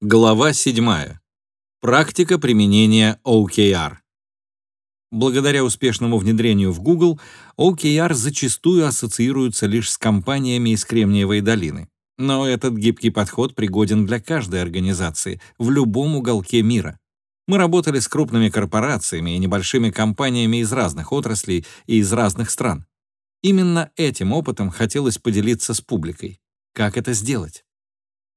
Глава 7. Практика применения OKR. Благодаря успешному внедрению в Google, OKR зачастую ассоциируются лишь с компаниями из Кремниевой долины. Но этот гибкий подход пригоден для каждой организации в любом уголке мира. Мы работали с крупными корпорациями и небольшими компаниями из разных отраслей и из разных стран. Именно этим опытом хотелось поделиться с публикой. Как это сделать?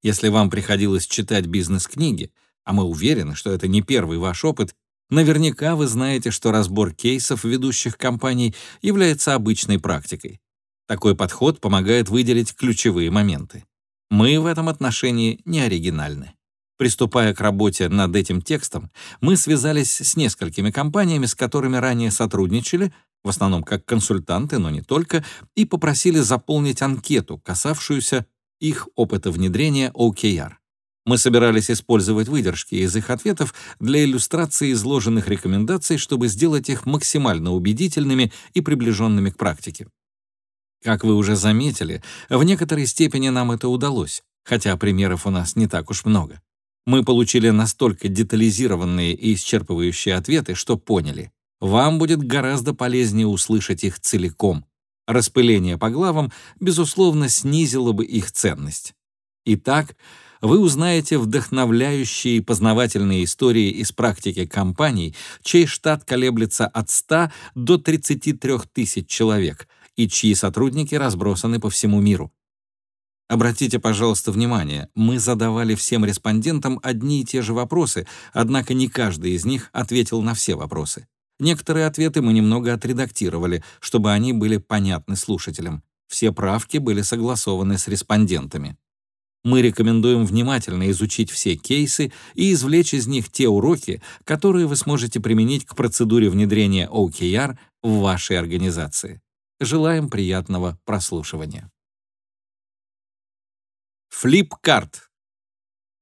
Если вам приходилось читать бизнес-книги, а мы уверены, что это не первый ваш опыт, наверняка вы знаете, что разбор кейсов ведущих компаний является обычной практикой. Такой подход помогает выделить ключевые моменты. Мы в этом отношении не оригинальны. Приступая к работе над этим текстом, мы связались с несколькими компаниями, с которыми ранее сотрудничали, в основном как консультанты, но не только, и попросили заполнить анкету, касавшуюся их опыта внедрения OKR. Мы собирались использовать выдержки из их ответов для иллюстрации изложенных рекомендаций, чтобы сделать их максимально убедительными и приближенными к практике. Как вы уже заметили, в некоторой степени нам это удалось, хотя примеров у нас не так уж много. Мы получили настолько детализированные и исчерпывающие ответы, что поняли, вам будет гораздо полезнее услышать их целиком, Распыление по главам, безусловно, снизило бы их ценность. Итак, вы узнаете вдохновляющие и познавательные истории из практики компаний, чей штат колеблется от 100 до 33 тысяч человек и чьи сотрудники разбросаны по всему миру. Обратите, пожалуйста, внимание, мы задавали всем респондентам одни и те же вопросы, однако не каждый из них ответил на все вопросы. Некоторые ответы мы немного отредактировали, чтобы они были понятны слушателям. Все правки были согласованы с респондентами. Мы рекомендуем внимательно изучить все кейсы и извлечь из них те уроки, которые вы сможете применить к процедуре внедрения OKR в вашей организации. Желаем приятного прослушивания. Flipkart.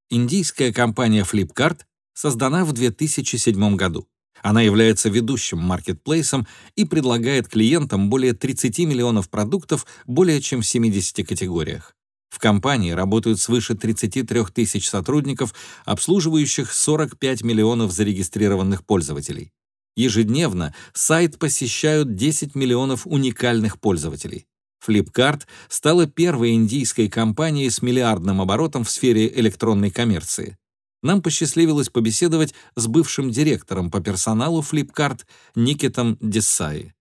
Индийская компания Flipkart создана в 2007 году. Она является ведущим маркетплейсом и предлагает клиентам более 30 миллионов продуктов более чем в 70 категориях. В компании работают свыше 33 тысяч сотрудников, обслуживающих 45 миллионов зарегистрированных пользователей. Ежедневно сайт посещают 10 миллионов уникальных пользователей. Flipkart стала первой индийской компанией с миллиардным оборотом в сфере электронной коммерции нам посчастливилось побеседовать с бывшим директором по персоналу Flipkart Никитом Десаи.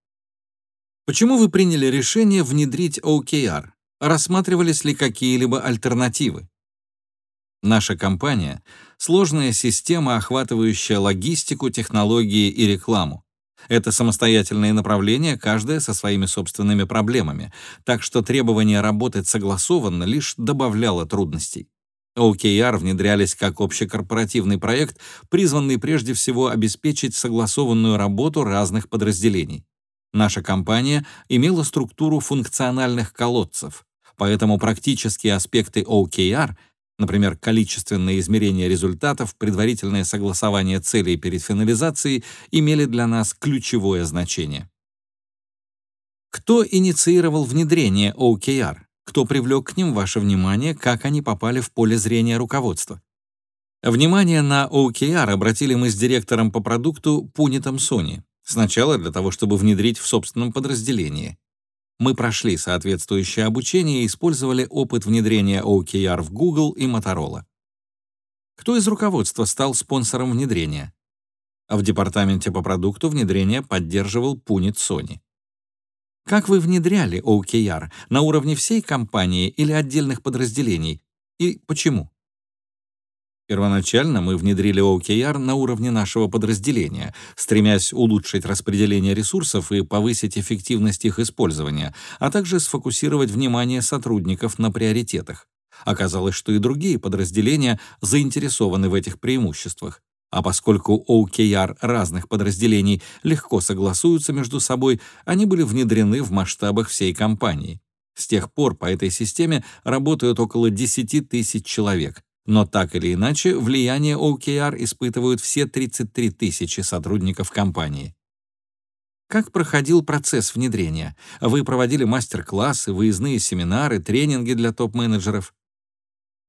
Почему вы приняли решение внедрить OKR? Рассматривались ли какие-либо альтернативы? Наша компания — сложная система, охватывающая логистику, технологии и рекламу. Это самостоятельные направления, каждое со своими собственными проблемами, так что требование работать согласованно лишь добавляло трудностей. OKR внедрялись как общекорпоративный проект, призванный прежде всего обеспечить согласованную работу разных подразделений. Наша компания имела структуру функциональных колодцев, поэтому практические аспекты OKR, например, количественное измерение результатов, предварительное согласование целей перед финализацией, имели для нас ключевое значение. Кто инициировал внедрение OKR? Кто привлек к ним ваше внимание, как они попали в поле зрения руководства. Внимание на OKR обратили мы с директором по продукту Пунитом Sony. Сначала для того, чтобы внедрить в собственном подразделении. Мы прошли соответствующее обучение и использовали опыт внедрения OKR в Google и Motorola. Кто из руководства стал спонсором внедрения? В департаменте по продукту внедрение поддерживал Punit Sony. Как вы внедряли OKR? На уровне всей компании или отдельных подразделений? И почему? Первоначально мы внедрили OKR на уровне нашего подразделения, стремясь улучшить распределение ресурсов и повысить эффективность их использования, а также сфокусировать внимание сотрудников на приоритетах. Оказалось, что и другие подразделения заинтересованы в этих преимуществах. А поскольку OKR разных подразделений легко согласуются между собой, они были внедрены в масштабах всей компании. С тех пор по этой системе работают около 10 тысяч человек, но так или иначе влияние OKR испытывают все 33 тысячи сотрудников компании. Как проходил процесс внедрения? Вы проводили мастер-классы, выездные семинары, тренинги для топ-менеджеров?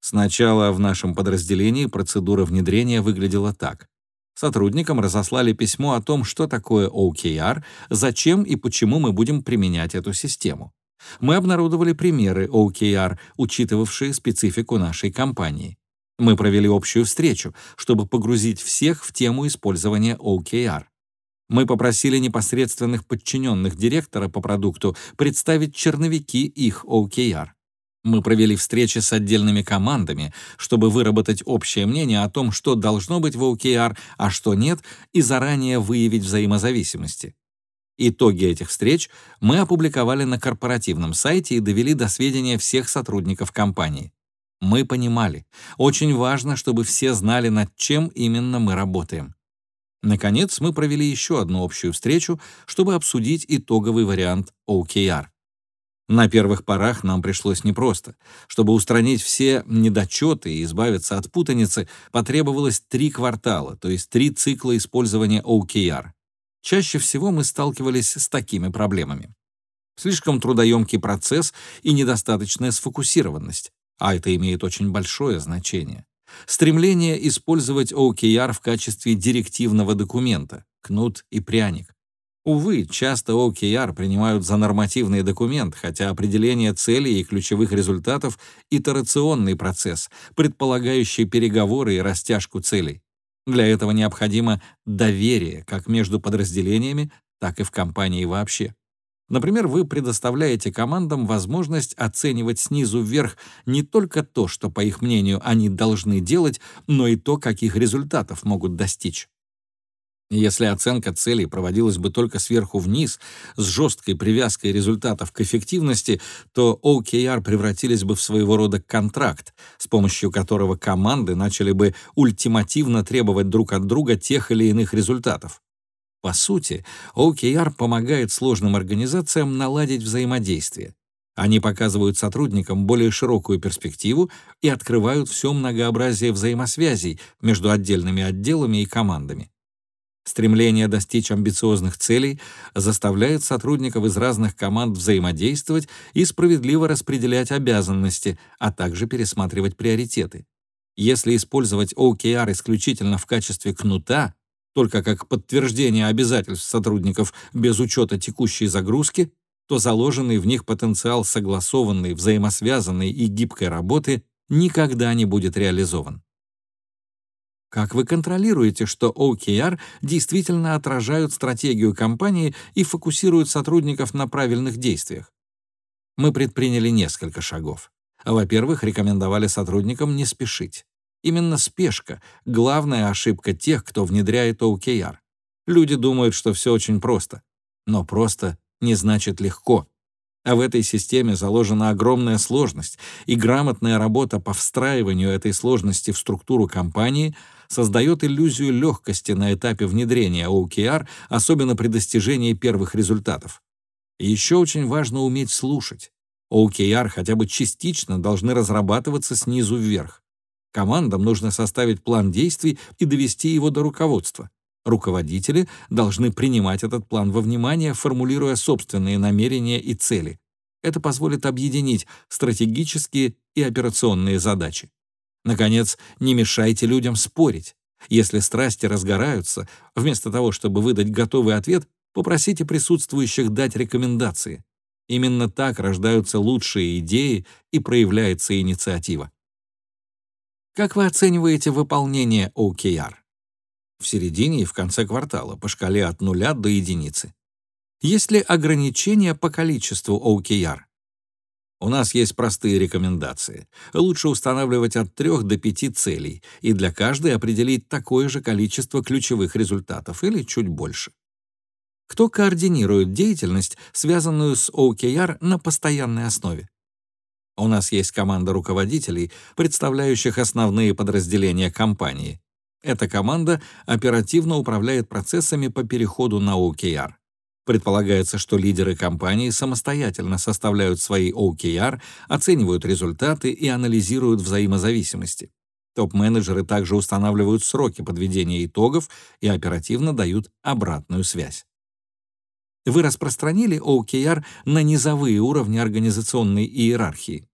Сначала в нашем подразделении процедура внедрения выглядела так. Сотрудникам разослали письмо о том, что такое OKR, зачем и почему мы будем применять эту систему. Мы обнародовали примеры OKR, учитывавшие специфику нашей компании. Мы провели общую встречу, чтобы погрузить всех в тему использования OKR. Мы попросили непосредственных подчиненных директора по продукту представить черновики их OKR. Мы провели встречи с отдельными командами, чтобы выработать общее мнение о том, что должно быть в OKR, а что нет, и заранее выявить взаимозависимости. Итоги этих встреч мы опубликовали на корпоративном сайте и довели до сведения всех сотрудников компании. Мы понимали, очень важно, чтобы все знали, над чем именно мы работаем. Наконец, мы провели еще одну общую встречу, чтобы обсудить итоговый вариант OKR. На первых порах нам пришлось непросто. Чтобы устранить все недочеты и избавиться от путаницы, потребовалось три квартала, то есть три цикла использования OKR. Чаще всего мы сталкивались с такими проблемами. Слишком трудоемкий процесс и недостаточная сфокусированность, а это имеет очень большое значение. Стремление использовать OKR в качестве директивного документа, кнут и пряник. Увы, часто OKR принимают за нормативный документ, хотя определение целей и ключевых результатов — итерационный процесс, предполагающий переговоры и растяжку целей. Для этого необходимо доверие как между подразделениями, так и в компании вообще. Например, вы предоставляете командам возможность оценивать снизу вверх не только то, что, по их мнению, они должны делать, но и то, каких результатов могут достичь. Если оценка целей проводилась бы только сверху вниз, с жесткой привязкой результатов к эффективности, то OKR превратились бы в своего рода контракт, с помощью которого команды начали бы ультимативно требовать друг от друга тех или иных результатов. По сути, OKR помогает сложным организациям наладить взаимодействие. Они показывают сотрудникам более широкую перспективу и открывают все многообразие взаимосвязей между отдельными отделами и командами. Стремление достичь амбициозных целей заставляет сотрудников из разных команд взаимодействовать и справедливо распределять обязанности, а также пересматривать приоритеты. Если использовать OKR исключительно в качестве кнута, только как подтверждение обязательств сотрудников без учета текущей загрузки, то заложенный в них потенциал согласованной, взаимосвязанной и гибкой работы никогда не будет реализован. Как вы контролируете, что OKR действительно отражают стратегию компании и фокусируют сотрудников на правильных действиях? Мы предприняли несколько шагов. Во-первых, рекомендовали сотрудникам не спешить. Именно спешка — главная ошибка тех, кто внедряет OKR. Люди думают, что все очень просто. Но просто не значит легко. А в этой системе заложена огромная сложность, и грамотная работа по встраиванию этой сложности в структуру компании создает иллюзию легкости на этапе внедрения OKR, особенно при достижении первых результатов. Еще очень важно уметь слушать. OKR хотя бы частично должны разрабатываться снизу вверх. Командам нужно составить план действий и довести его до руководства. Руководители должны принимать этот план во внимание, формулируя собственные намерения и цели. Это позволит объединить стратегические и операционные задачи. Наконец, не мешайте людям спорить. Если страсти разгораются, вместо того, чтобы выдать готовый ответ, попросите присутствующих дать рекомендации. Именно так рождаются лучшие идеи и проявляется инициатива. Как вы оцениваете выполнение OKR? В середине и в конце квартала по шкале от нуля до единицы. Есть ли ограничения по количеству OKR? У нас есть простые рекомендации. Лучше устанавливать от 3 до 5 целей и для каждой определить такое же количество ключевых результатов или чуть больше. Кто координирует деятельность, связанную с OKR на постоянной основе? У нас есть команда руководителей, представляющих основные подразделения компании. Эта команда оперативно управляет процессами по переходу на OKR. Предполагается, что лидеры компании самостоятельно составляют свои OKR, оценивают результаты и анализируют взаимозависимости. Топ-менеджеры также устанавливают сроки подведения итогов и оперативно дают обратную связь. Вы распространили OKR на низовые уровни организационной иерархии.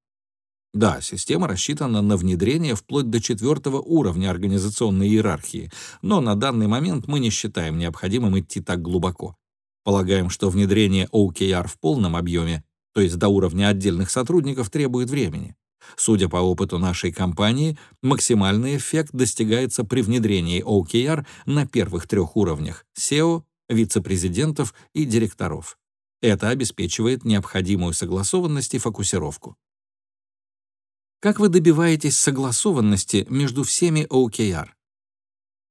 Да, система рассчитана на внедрение вплоть до четвертого уровня организационной иерархии, но на данный момент мы не считаем необходимым идти так глубоко. Полагаем, что внедрение OKR в полном объеме, то есть до уровня отдельных сотрудников, требует времени. Судя по опыту нашей компании, максимальный эффект достигается при внедрении OKR на первых трех уровнях — SEO, вице-президентов и директоров. Это обеспечивает необходимую согласованность и фокусировку. Как вы добиваетесь согласованности между всеми OKR?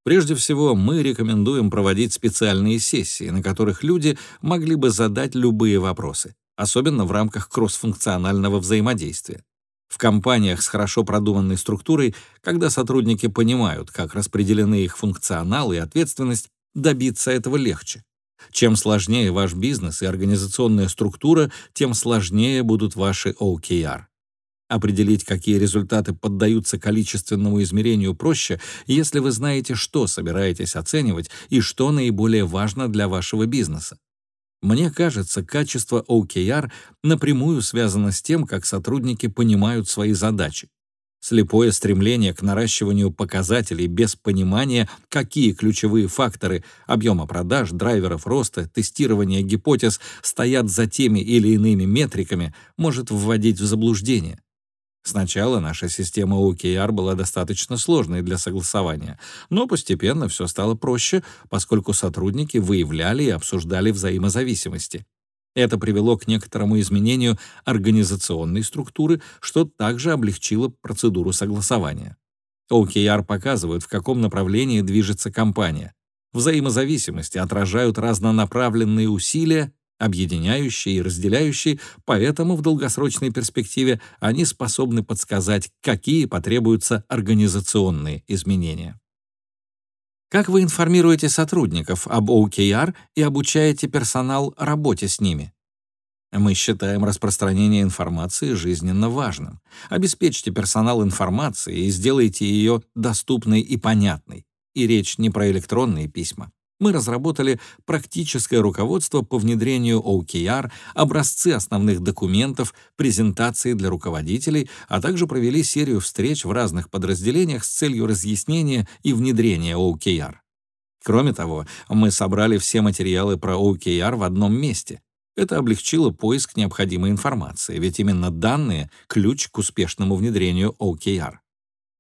Прежде всего, мы рекомендуем проводить специальные сессии, на которых люди могли бы задать любые вопросы, особенно в рамках кроссфункционального взаимодействия. В компаниях с хорошо продуманной структурой, когда сотрудники понимают, как распределены их функционал и ответственность, добиться этого легче. Чем сложнее ваш бизнес и организационная структура, тем сложнее будут ваши OKR. Определить, какие результаты поддаются количественному измерению, проще, если вы знаете, что собираетесь оценивать и что наиболее важно для вашего бизнеса. Мне кажется, качество OKR напрямую связано с тем, как сотрудники понимают свои задачи. Слепое стремление к наращиванию показателей без понимания, какие ключевые факторы объема продаж, драйверов роста, тестирования гипотез стоят за теми или иными метриками, может вводить в заблуждение. Сначала наша система OKR была достаточно сложной для согласования, но постепенно все стало проще, поскольку сотрудники выявляли и обсуждали взаимозависимости. Это привело к некоторому изменению организационной структуры, что также облегчило процедуру согласования. OKR показывают, в каком направлении движется компания. Взаимозависимости отражают разнонаправленные усилия объединяющие и разделяющие, поэтому в долгосрочной перспективе они способны подсказать, какие потребуются организационные изменения. Как вы информируете сотрудников об OKR и обучаете персонал работе с ними? Мы считаем распространение информации жизненно важным. Обеспечьте персонал информацией и сделайте ее доступной и понятной. И речь не про электронные письма мы разработали практическое руководство по внедрению OKR, образцы основных документов, презентации для руководителей, а также провели серию встреч в разных подразделениях с целью разъяснения и внедрения OKR. Кроме того, мы собрали все материалы про OKR в одном месте. Это облегчило поиск необходимой информации, ведь именно данные — ключ к успешному внедрению OKR.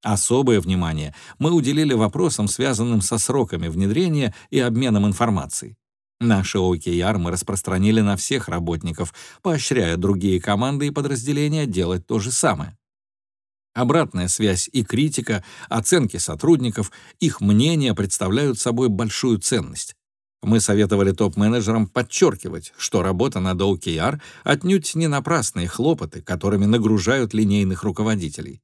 Особое внимание мы уделили вопросам, связанным со сроками внедрения и обменом информацией. Наши OKR мы распространили на всех работников, поощряя другие команды и подразделения делать то же самое. Обратная связь и критика, оценки сотрудников, их мнения представляют собой большую ценность. Мы советовали топ-менеджерам подчеркивать, что работа над OKR отнюдь не напрасные хлопоты, которыми нагружают линейных руководителей.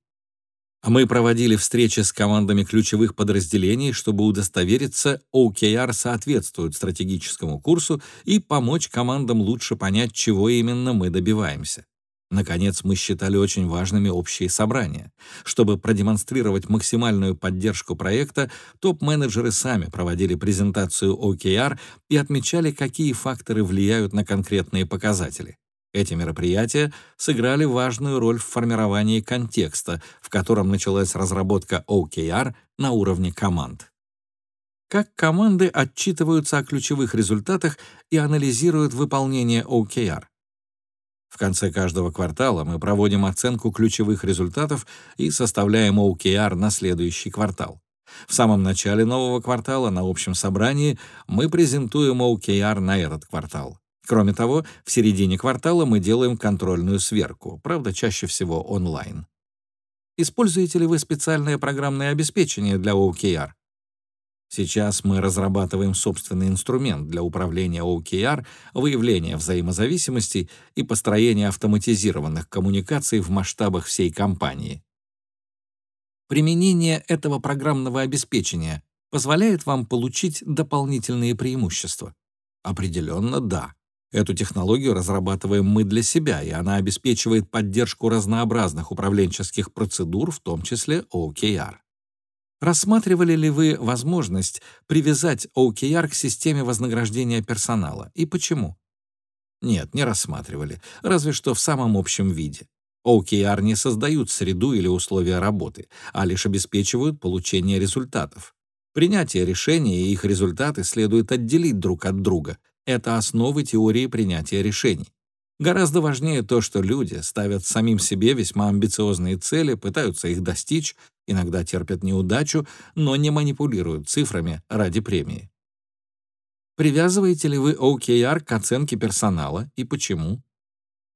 Мы проводили встречи с командами ключевых подразделений, чтобы удостовериться, OKR соответствует стратегическому курсу и помочь командам лучше понять, чего именно мы добиваемся. Наконец, мы считали очень важными общие собрания. Чтобы продемонстрировать максимальную поддержку проекта, топ-менеджеры сами проводили презентацию OKR и отмечали, какие факторы влияют на конкретные показатели. Эти мероприятия сыграли важную роль в формировании контекста, в котором началась разработка OKR на уровне команд. Как команды отчитываются о ключевых результатах и анализируют выполнение OKR? В конце каждого квартала мы проводим оценку ключевых результатов и составляем OKR на следующий квартал. В самом начале нового квартала на общем собрании мы презентуем OKR на этот квартал. Кроме того, в середине квартала мы делаем контрольную сверку, правда, чаще всего онлайн. Используете ли вы специальное программное обеспечение для OKR? Сейчас мы разрабатываем собственный инструмент для управления OKR, выявления взаимозависимостей и построения автоматизированных коммуникаций в масштабах всей компании. Применение этого программного обеспечения позволяет вам получить дополнительные преимущества? Определенно, да. Эту технологию разрабатываем мы для себя, и она обеспечивает поддержку разнообразных управленческих процедур, в том числе OKR. Рассматривали ли вы возможность привязать OKR к системе вознаграждения персонала и почему? Нет, не рассматривали, разве что в самом общем виде. OKR не создают среду или условия работы, а лишь обеспечивают получение результатов. Принятие решений и их результаты следует отделить друг от друга. Это основы теории принятия решений. Гораздо важнее то, что люди ставят самим себе весьма амбициозные цели, пытаются их достичь, иногда терпят неудачу, но не манипулируют цифрами ради премии. Привязываете ли вы OKR к оценке персонала и почему?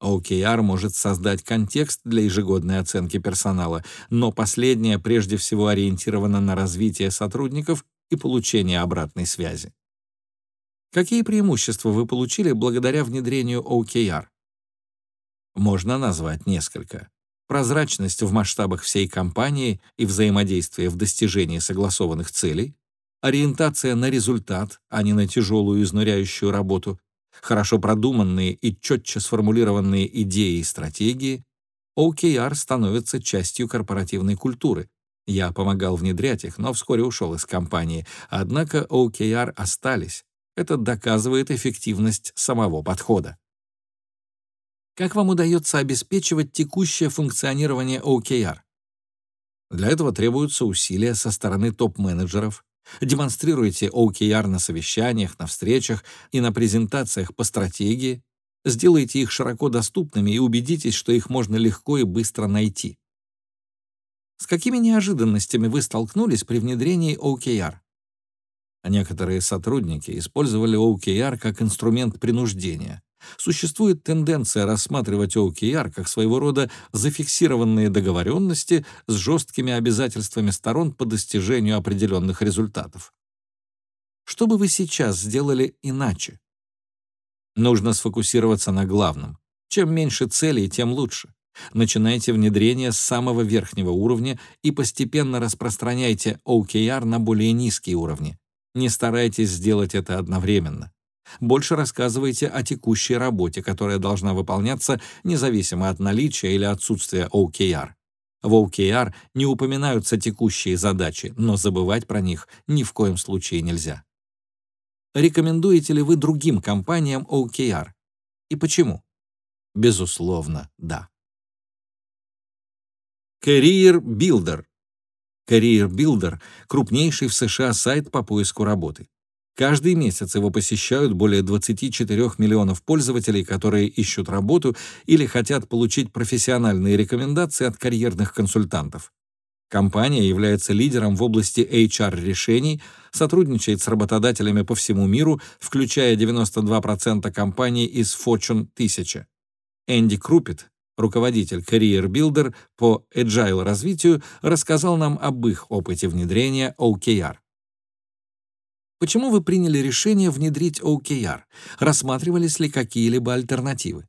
OKR может создать контекст для ежегодной оценки персонала, но последняя прежде всего ориентирована на развитие сотрудников и получение обратной связи. Какие преимущества вы получили благодаря внедрению OKR? Можно назвать несколько. Прозрачность в масштабах всей компании и взаимодействие в достижении согласованных целей, ориентация на результат, а не на тяжелую изнуряющую работу, хорошо продуманные и четче сформулированные идеи и стратегии, OKR становится частью корпоративной культуры. Я помогал внедрять их, но вскоре ушел из компании, однако OKR остались. Это доказывает эффективность самого подхода. Как вам удается обеспечивать текущее функционирование OKR? Для этого требуются усилия со стороны топ-менеджеров, Демонстрируйте OKR на совещаниях, на встречах и на презентациях по стратегии. Сделайте их широко доступными и убедитесь, что их можно легко и быстро найти. С какими неожиданностями вы столкнулись при внедрении OKR? Некоторые сотрудники использовали OKR как инструмент принуждения. Существует тенденция рассматривать OKR как своего рода зафиксированные договоренности с жесткими обязательствами сторон по достижению определенных результатов. Что бы вы сейчас сделали иначе? Нужно сфокусироваться на главном. Чем меньше целей, тем лучше. Начинайте внедрение с самого верхнего уровня и постепенно распространяйте OKR на более низкие уровни. Не старайтесь сделать это одновременно. Больше рассказывайте о текущей работе, которая должна выполняться независимо от наличия или отсутствия OKR. В OKR не упоминаются текущие задачи, но забывать про них ни в коем случае нельзя. Рекомендуете ли вы другим компаниям OKR? И почему? Безусловно, да. Career Builder. Career Builder — крупнейший в США сайт по поиску работы. Каждый месяц его посещают более 24 миллионов пользователей, которые ищут работу или хотят получить профессиональные рекомендации от карьерных консультантов. Компания является лидером в области HR-решений, сотрудничает с работодателями по всему миру, включая 92% компаний из Fortune 1000. Энди Крупит, руководитель Career Builder по agile развитию, рассказал нам об их опыте внедрения OKR. Почему вы приняли решение внедрить OKR? Рассматривались ли какие-либо альтернативы?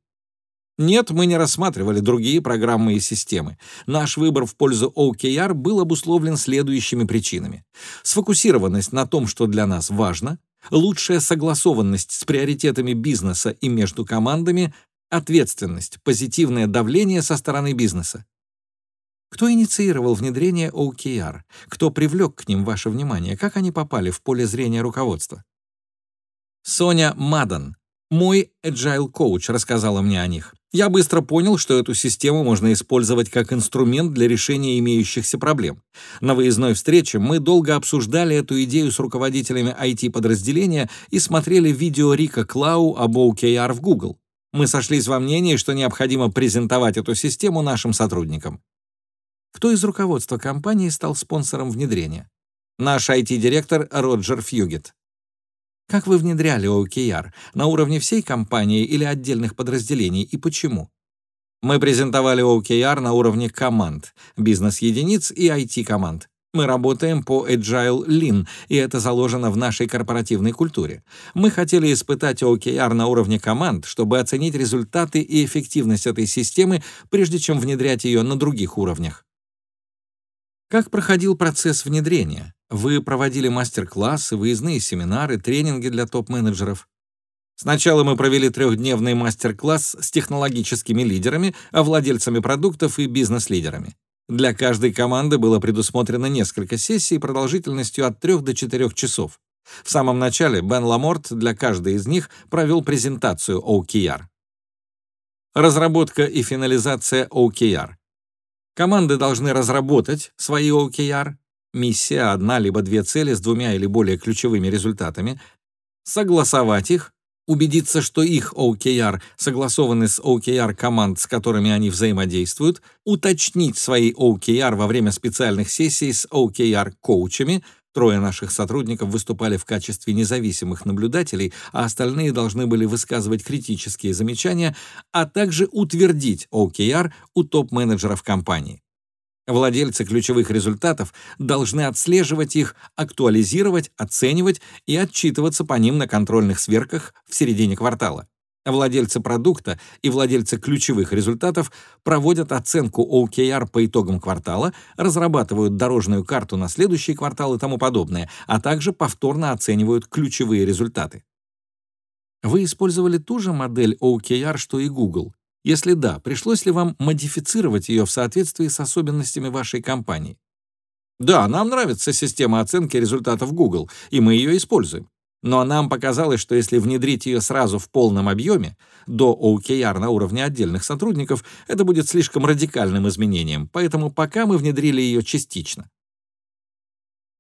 Нет, мы не рассматривали другие программы и системы. Наш выбор в пользу OKR был обусловлен следующими причинами. Сфокусированность на том, что для нас важно, лучшая согласованность с приоритетами бизнеса и между командами, ответственность, позитивное давление со стороны бизнеса. Кто инициировал внедрение OKR? Кто привлек к ним ваше внимание? Как они попали в поле зрения руководства? Соня Мадан, мой agile коуч, рассказала мне о них. Я быстро понял, что эту систему можно использовать как инструмент для решения имеющихся проблем. На выездной встрече мы долго обсуждали эту идею с руководителями IT-подразделения и смотрели видео Рика Клау об OKR в Google. Мы сошлись во мнении, что необходимо презентовать эту систему нашим сотрудникам. Кто из руководства компании стал спонсором внедрения? Наш IT-директор Роджер Фьюгет. Как вы внедряли OKR? На уровне всей компании или отдельных подразделений и почему? Мы презентовали OKR на уровне команд, бизнес-единиц и IT-команд. Мы работаем по Agile Lean, и это заложено в нашей корпоративной культуре. Мы хотели испытать OKR на уровне команд, чтобы оценить результаты и эффективность этой системы, прежде чем внедрять ее на других уровнях. Как проходил процесс внедрения? Вы проводили мастер-классы, выездные семинары, тренинги для топ-менеджеров? Сначала мы провели трехдневный мастер-класс с технологическими лидерами, а владельцами продуктов и бизнес-лидерами. Для каждой команды было предусмотрено несколько сессий продолжительностью от 3 до 4 часов. В самом начале Бен Ламорт для каждой из них провел презентацию OKR. Разработка и финализация OKR. Команды должны разработать свои OKR, миссия, одна либо две цели с двумя или более ключевыми результатами, согласовать их, убедиться, что их OKR согласованы с OKR команд, с которыми они взаимодействуют, уточнить свои OKR во время специальных сессий с OKR-коучами, Трое наших сотрудников выступали в качестве независимых наблюдателей, а остальные должны были высказывать критические замечания, а также утвердить OKR у топ-менеджеров компании. Владельцы ключевых результатов должны отслеживать их, актуализировать, оценивать и отчитываться по ним на контрольных сверках в середине квартала. Владельцы продукта и владельцы ключевых результатов проводят оценку OKR по итогам квартала, разрабатывают дорожную карту на следующий квартал и тому подобное, а также повторно оценивают ключевые результаты. Вы использовали ту же модель OKR, что и Google? Если да, пришлось ли вам модифицировать ее в соответствии с особенностями вашей компании? Да, нам нравится система оценки результатов Google, и мы ее используем. Но нам показалось, что если внедрить ее сразу в полном объеме, до OKR на уровне отдельных сотрудников, это будет слишком радикальным изменением, поэтому пока мы внедрили ее частично.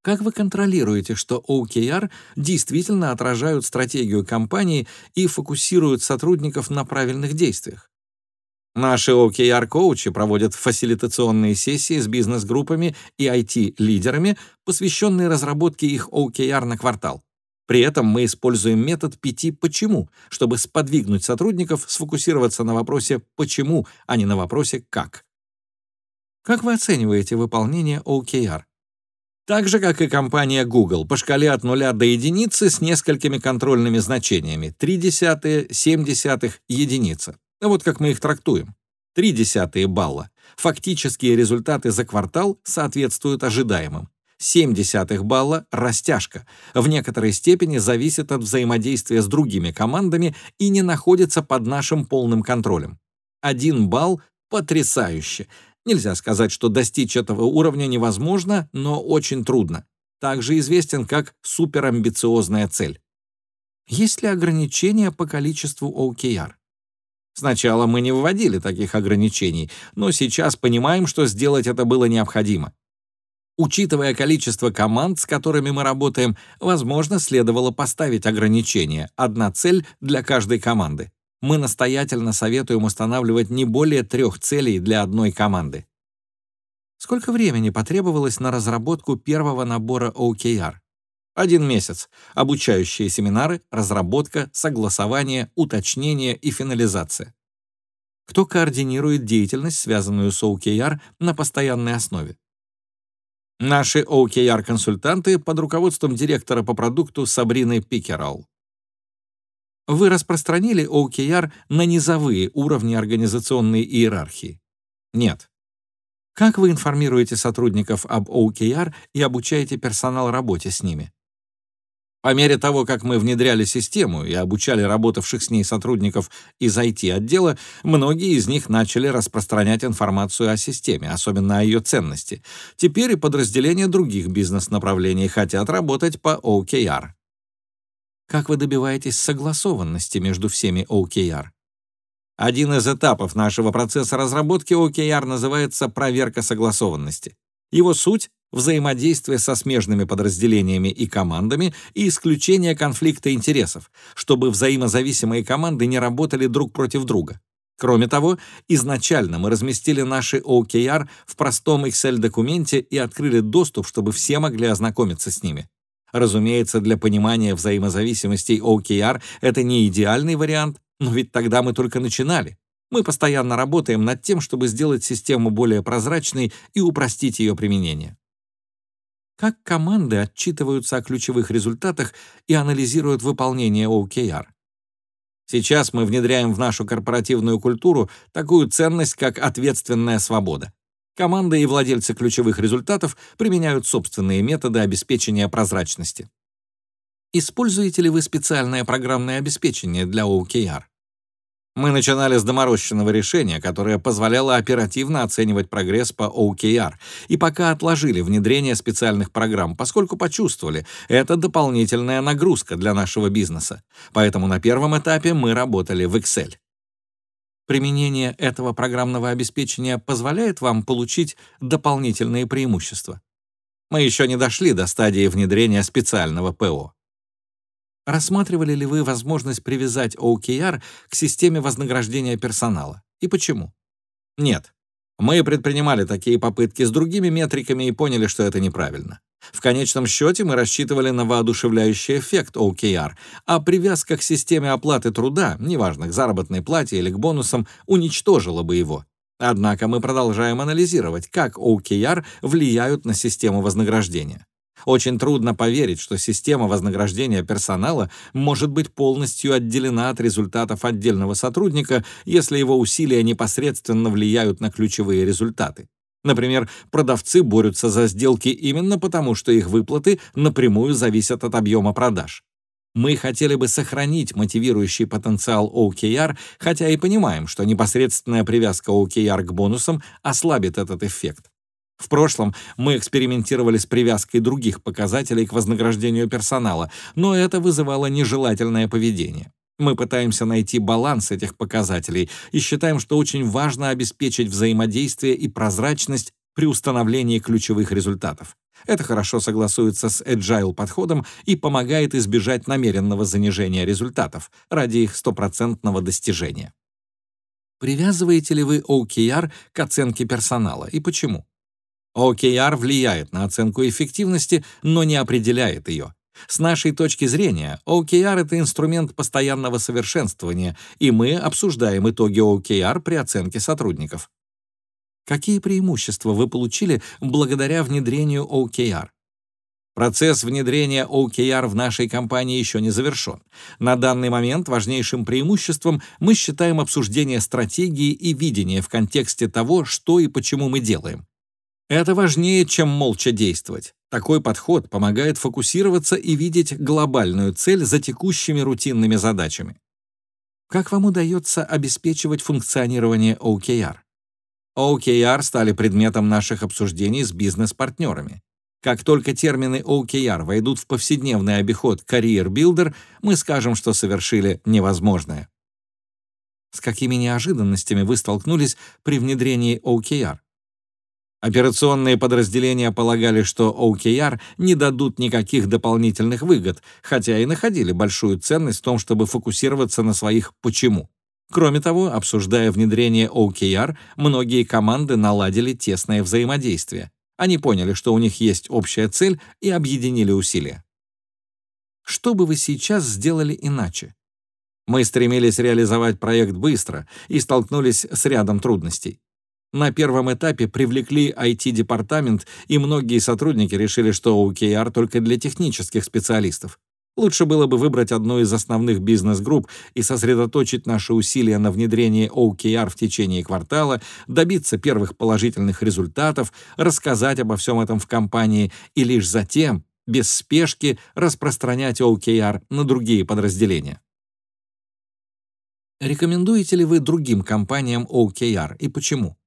Как вы контролируете, что OKR действительно отражают стратегию компании и фокусируют сотрудников на правильных действиях? Наши OKR-коучи проводят фасилитационные сессии с бизнес-группами и IT-лидерами, посвященные разработке их OKR на квартал. При этом мы используем метод пяти «почему», чтобы сподвигнуть сотрудников сфокусироваться на вопросе «почему», а не на вопросе «как». Как вы оцениваете выполнение OKR? Так же, как и компания Google, по шкале от 0 до единицы с несколькими контрольными значениями — 3 десятые, 7 десятых, единица. Вот как мы их трактуем. 3 десятые балла. Фактические результаты за квартал соответствуют ожидаемым. 0,7 балла — растяжка, в некоторой степени зависит от взаимодействия с другими командами и не находится под нашим полным контролем. 1 балл — потрясающе. Нельзя сказать, что достичь этого уровня невозможно, но очень трудно. Также известен как суперамбициозная цель. Есть ли ограничения по количеству OKR? Сначала мы не вводили таких ограничений, но сейчас понимаем, что сделать это было необходимо. Учитывая количество команд, с которыми мы работаем, возможно, следовало поставить ограничение — одна цель для каждой команды. Мы настоятельно советуем устанавливать не более трех целей для одной команды. Сколько времени потребовалось на разработку первого набора OKR? Один месяц. Обучающие семинары, разработка, согласование, уточнение и финализация. Кто координирует деятельность, связанную с OKR, на постоянной основе? Наши OKR-консультанты под руководством директора по продукту Сабрины Пикерал. Вы распространили OKR на низовые уровни организационной иерархии? Нет. Как вы информируете сотрудников об OKR и обучаете персонал работе с ними? По мере того, как мы внедряли систему и обучали работавших с ней сотрудников из IT-отдела, многие из них начали распространять информацию о системе, особенно о ее ценности. Теперь и подразделения других бизнес-направлений хотят работать по OKR. Как вы добиваетесь согласованности между всеми OKR? Один из этапов нашего процесса разработки OKR называется проверка согласованности. Его суть взаимодействие со смежными подразделениями и командами и исключение конфликта интересов, чтобы взаимозависимые команды не работали друг против друга. Кроме того, изначально мы разместили наши OKR в простом Excel-документе и открыли доступ, чтобы все могли ознакомиться с ними. Разумеется, для понимания взаимозависимостей OKR это не идеальный вариант, но ведь тогда мы только начинали. Мы постоянно работаем над тем, чтобы сделать систему более прозрачной и упростить ее применение. Как команды отчитываются о ключевых результатах и анализируют выполнение OKR? Сейчас мы внедряем в нашу корпоративную культуру такую ценность, как ответственная свобода. Команды и владельцы ключевых результатов применяют собственные методы обеспечения прозрачности. Используете ли вы специальное программное обеспечение для OKR? Мы начинали с доморощенного решения, которое позволяло оперативно оценивать прогресс по OKR, и пока отложили внедрение специальных программ, поскольку почувствовали, это дополнительная нагрузка для нашего бизнеса. Поэтому на первом этапе мы работали в Excel. Применение этого программного обеспечения позволяет вам получить дополнительные преимущества. Мы еще не дошли до стадии внедрения специального ПО. Рассматривали ли вы возможность привязать OKR к системе вознаграждения персонала? И почему? Нет. Мы предпринимали такие попытки с другими метриками и поняли, что это неправильно. В конечном счете мы рассчитывали на воодушевляющий эффект OKR, а привязка к системе оплаты труда, неважно, к заработной плате или к бонусам, уничтожила бы его. Однако мы продолжаем анализировать, как OKR влияют на систему вознаграждения. Очень трудно поверить, что система вознаграждения персонала может быть полностью отделена от результатов отдельного сотрудника, если его усилия непосредственно влияют на ключевые результаты. Например, продавцы борются за сделки именно потому, что их выплаты напрямую зависят от объема продаж. Мы хотели бы сохранить мотивирующий потенциал OKR, хотя и понимаем, что непосредственная привязка OKR к бонусам ослабит этот эффект. В прошлом мы экспериментировали с привязкой других показателей к вознаграждению персонала, но это вызывало нежелательное поведение. Мы пытаемся найти баланс этих показателей и считаем, что очень важно обеспечить взаимодействие и прозрачность при установлении ключевых результатов. Это хорошо согласуется с agile подходом и помогает избежать намеренного занижения результатов ради их стопроцентного достижения. Привязываете ли вы OKR к оценке персонала и почему? OKR влияет на оценку эффективности, но не определяет ее. С нашей точки зрения, OKR — это инструмент постоянного совершенствования, и мы обсуждаем итоги OKR при оценке сотрудников. Какие преимущества вы получили благодаря внедрению OKR? Процесс внедрения OKR в нашей компании еще не завершен. На данный момент важнейшим преимуществом мы считаем обсуждение стратегии и видения в контексте того, что и почему мы делаем. Это важнее, чем молча действовать. Такой подход помогает фокусироваться и видеть глобальную цель за текущими рутинными задачами. Как вам удается обеспечивать функционирование OKR? OKR стали предметом наших обсуждений с бизнес-партнерами. Как только термины OKR войдут в повседневный обиход Career Builder, мы скажем, что совершили невозможное. С какими неожиданностями вы столкнулись при внедрении OKR? Операционные подразделения полагали, что OKR не дадут никаких дополнительных выгод, хотя и находили большую ценность в том, чтобы фокусироваться на своих «почему». Кроме того, обсуждая внедрение OKR, многие команды наладили тесное взаимодействие. Они поняли, что у них есть общая цель и объединили усилия. Что бы вы сейчас сделали иначе? Мы стремились реализовать проект быстро и столкнулись с рядом трудностей. На первом этапе привлекли IT-департамент, и многие сотрудники решили, что OKR только для технических специалистов. Лучше было бы выбрать одну из основных бизнес-групп и сосредоточить наши усилия на внедрении OKR в течение квартала, добиться первых положительных результатов, рассказать обо всем этом в компании и лишь затем, без спешки, распространять OKR на другие подразделения. Рекомендуете ли вы другим компаниям OKR и почему?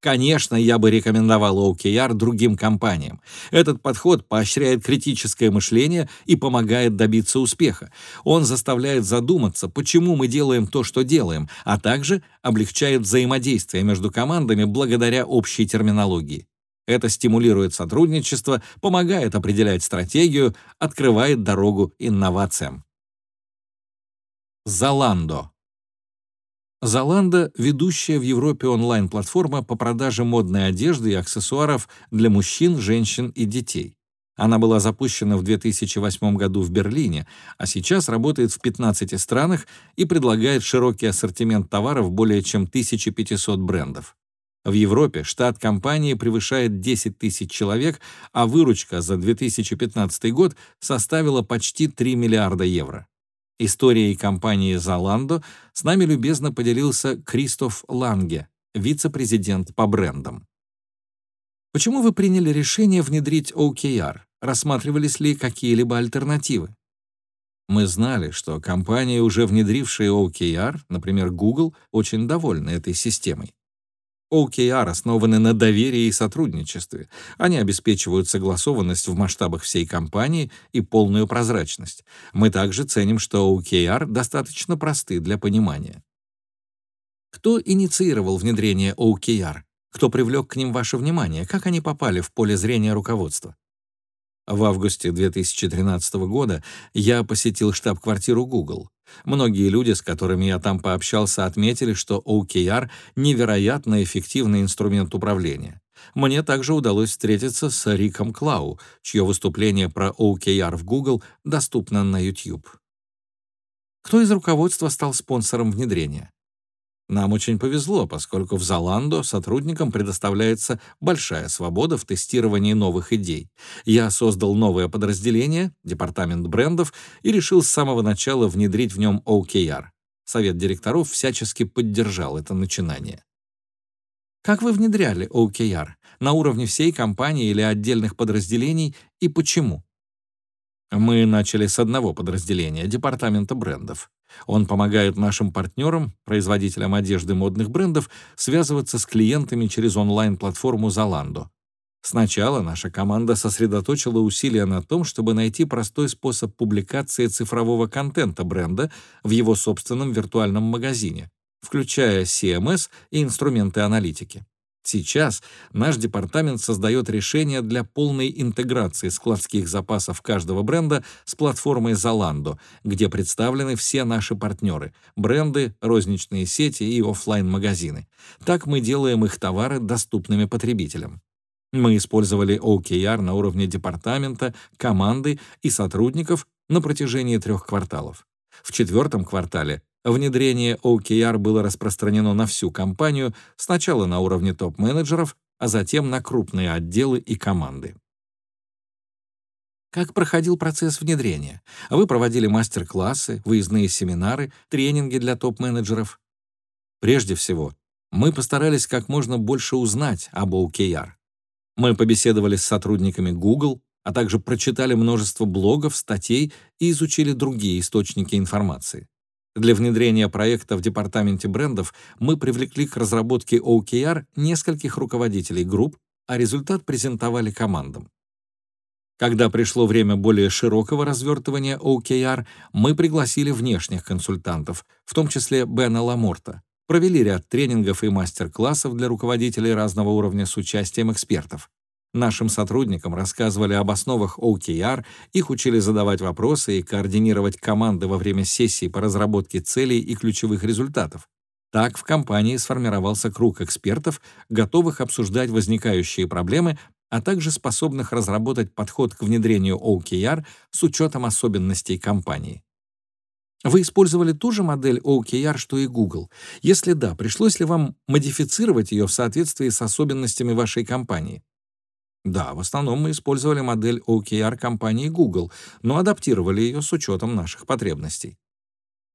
Конечно, я бы рекомендовал OKR другим компаниям. Этот подход поощряет критическое мышление и помогает добиться успеха. Он заставляет задуматься, почему мы делаем то, что делаем, а также облегчает взаимодействие между командами благодаря общей терминологии. Это стимулирует сотрудничество, помогает определять стратегию, открывает дорогу инновациям. Заландо Zalando — ведущая в Европе онлайн-платформа по продаже модной одежды и аксессуаров для мужчин, женщин и детей. Она была запущена в 2008 году в Берлине, а сейчас работает в 15 странах и предлагает широкий ассортимент товаров более чем 1500 брендов. В Европе штат компании превышает 10 тысяч человек, а выручка за 2015 год составила почти 3 миллиарда евро. Историей компании Zalando с нами любезно поделился Кристоф Ланге, вице-президент по брендам. Почему вы приняли решение внедрить OKR? Рассматривались ли какие-либо альтернативы? Мы знали, что компании, уже внедрившие OKR, например, Google, очень довольны этой системой. OKR основаны на доверии и сотрудничестве. Они обеспечивают согласованность в масштабах всей компании и полную прозрачность. Мы также ценим, что OKR достаточно просты для понимания. Кто инициировал внедрение OKR? Кто привлек к ним ваше внимание? Как они попали в поле зрения руководства? В августе 2013 года я посетил штаб-квартиру Google. Многие люди, с которыми я там пообщался, отметили, что OKR — невероятно эффективный инструмент управления. Мне также удалось встретиться с Риком Клау, чье выступление про OKR в Google доступно на YouTube. Кто из руководства стал спонсором внедрения? Нам очень повезло, поскольку в Zalando сотрудникам предоставляется большая свобода в тестировании новых идей. Я создал новое подразделение, департамент брендов, и решил с самого начала внедрить в нем OKR. Совет директоров всячески поддержал это начинание. Как вы внедряли OKR? На уровне всей компании или отдельных подразделений и почему? Мы начали с одного подразделения, департамента брендов. Он помогает нашим партнерам, производителям одежды модных брендов, связываться с клиентами через онлайн-платформу Zalando. Сначала наша команда сосредоточила усилия на том, чтобы найти простой способ публикации цифрового контента бренда в его собственном виртуальном магазине, включая CMS и инструменты аналитики. Сейчас наш департамент создает решения для полной интеграции складских запасов каждого бренда с платформой Zalando, где представлены все наши партнеры — бренды, розничные сети и офлайн-магазины. Так мы делаем их товары доступными потребителям. Мы использовали OKR на уровне департамента, команды и сотрудников на протяжении трех кварталов. В четвертом квартале Внедрение OKR было распространено на всю компанию, сначала на уровне топ-менеджеров, а затем на крупные отделы и команды. Как проходил процесс внедрения? Вы проводили мастер-классы, выездные семинары, тренинги для топ-менеджеров? Прежде всего, мы постарались как можно больше узнать об OKR. Мы побеседовали с сотрудниками Google, а также прочитали множество блогов, статей и изучили другие источники информации. Для внедрения проекта в департаменте брендов мы привлекли к разработке OKR нескольких руководителей групп, а результат презентовали командам. Когда пришло время более широкого развертывания OKR, мы пригласили внешних консультантов, в том числе Бена Ламорта, провели ряд тренингов и мастер-классов для руководителей разного уровня с участием экспертов. Нашим сотрудникам рассказывали об основах OKR, их учили задавать вопросы и координировать команды во время сессий по разработке целей и ключевых результатов. Так в компании сформировался круг экспертов, готовых обсуждать возникающие проблемы, а также способных разработать подход к внедрению OKR с учетом особенностей компании. Вы использовали ту же модель OKR, что и Google? Если да, пришлось ли вам модифицировать ее в соответствии с особенностями вашей компании? Да, в основном мы использовали модель OKR компании Google, но адаптировали ее с учетом наших потребностей.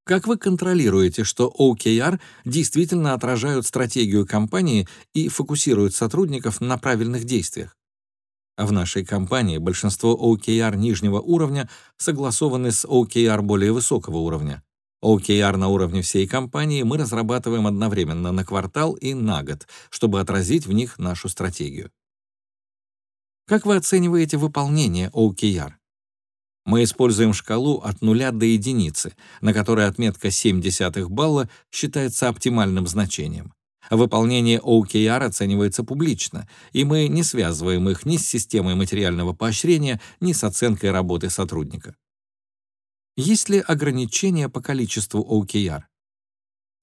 Как вы контролируете, что OKR действительно отражают стратегию компании и фокусируют сотрудников на правильных действиях? В нашей компании большинство OKR нижнего уровня согласованы с OKR более высокого уровня. OKR на уровне всей компании мы разрабатываем одновременно на квартал и на год, чтобы отразить в них нашу стратегию. Как вы оцениваете выполнение OKR? Мы используем шкалу от нуля до единицы, на которой отметка 0,7 балла считается оптимальным значением. Выполнение OKR оценивается публично, и мы не связываем их ни с системой материального поощрения, ни с оценкой работы сотрудника. Есть ли ограничения по количеству OKR?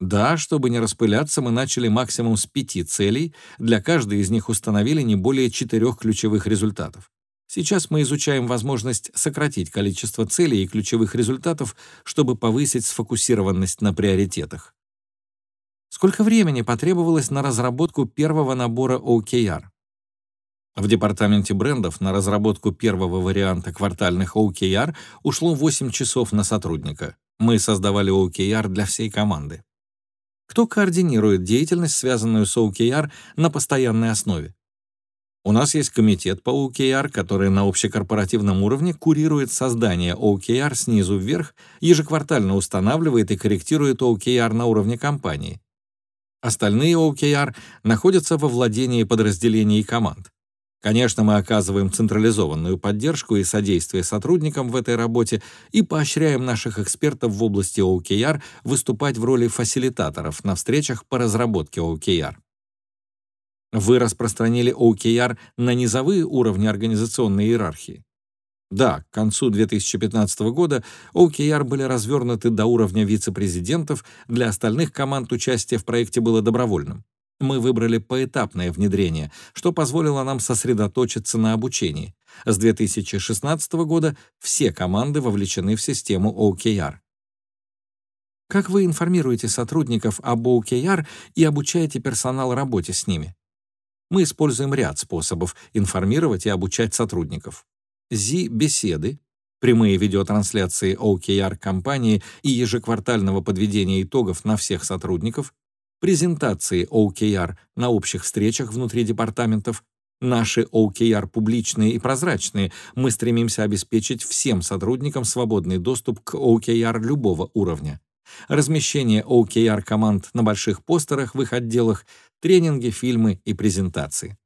Да, чтобы не распыляться, мы начали максимум с пяти целей, для каждой из них установили не более четырех ключевых результатов. Сейчас мы изучаем возможность сократить количество целей и ключевых результатов, чтобы повысить сфокусированность на приоритетах. Сколько времени потребовалось на разработку первого набора OKR? В департаменте брендов на разработку первого варианта квартальных OKR ушло 8 часов на сотрудника. Мы создавали OKR для всей команды кто координирует деятельность, связанную с OKR на постоянной основе. У нас есть комитет по OKR, который на общекорпоративном уровне курирует создание OKR снизу вверх, ежеквартально устанавливает и корректирует OKR на уровне компании. Остальные OKR находятся во владении подразделений и команд. Конечно, мы оказываем централизованную поддержку и содействие сотрудникам в этой работе и поощряем наших экспертов в области OKR выступать в роли фасилитаторов на встречах по разработке OKR. Вы распространили OKR на низовые уровни организационной иерархии. Да, к концу 2015 года OKR были развернуты до уровня вице-президентов, для остальных команд участие в проекте было добровольным. Мы выбрали поэтапное внедрение, что позволило нам сосредоточиться на обучении. С 2016 года все команды вовлечены в систему OKR. Как вы информируете сотрудников об OKR и обучаете персонал работе с ними? Мы используем ряд способов информировать и обучать сотрудников. ЗИ-беседы, прямые видеотрансляции OKR компании и ежеквартального подведения итогов на всех сотрудников, презентации OKR на общих встречах внутри департаментов, Наши OKR публичные и прозрачные. Мы стремимся обеспечить всем сотрудникам свободный доступ к OKR любого уровня. Размещение OKR команд на больших постерах в их отделах, тренинги, фильмы и презентации.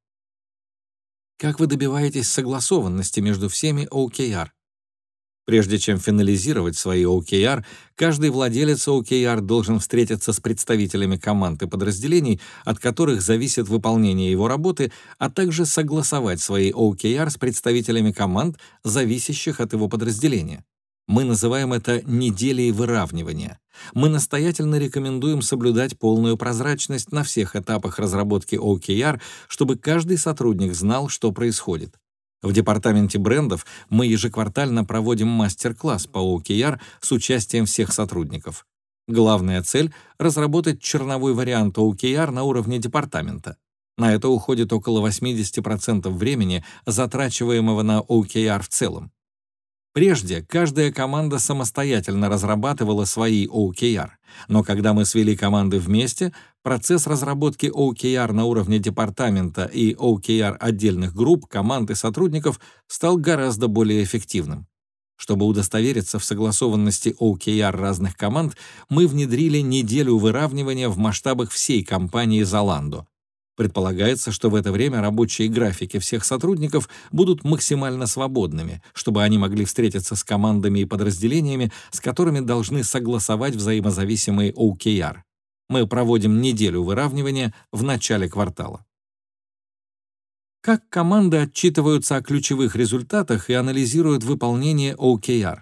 Как вы добиваетесь согласованности между всеми OKR? Прежде чем финализировать свои OKR, каждый владелец OKR должен встретиться с представителями команд и подразделений, от которых зависит выполнение его работы, а также согласовать свои OKR с представителями команд, зависящих от его подразделения. Мы называем это неделей выравнивания. Мы настоятельно рекомендуем соблюдать полную прозрачность на всех этапах разработки OKR, чтобы каждый сотрудник знал, что происходит. В департаменте брендов мы ежеквартально проводим мастер-класс по OKR с участием всех сотрудников. Главная цель — разработать черновой вариант OKR на уровне департамента. На это уходит около 80% времени, затрачиваемого на OKR в целом. Прежде каждая команда самостоятельно разрабатывала свои OKR, но когда мы свели команды вместе, процесс разработки OKR на уровне департамента и OKR отдельных групп, команд и сотрудников стал гораздо более эффективным. Чтобы удостовериться в согласованности OKR разных команд, мы внедрили неделю выравнивания в масштабах всей компании Zalando. Предполагается, что в это время рабочие графики всех сотрудников будут максимально свободными, чтобы они могли встретиться с командами и подразделениями, с которыми должны согласовать взаимозависимые OKR. Мы проводим неделю выравнивания в начале квартала. Как команды отчитываются о ключевых результатах и анализируют выполнение OKR?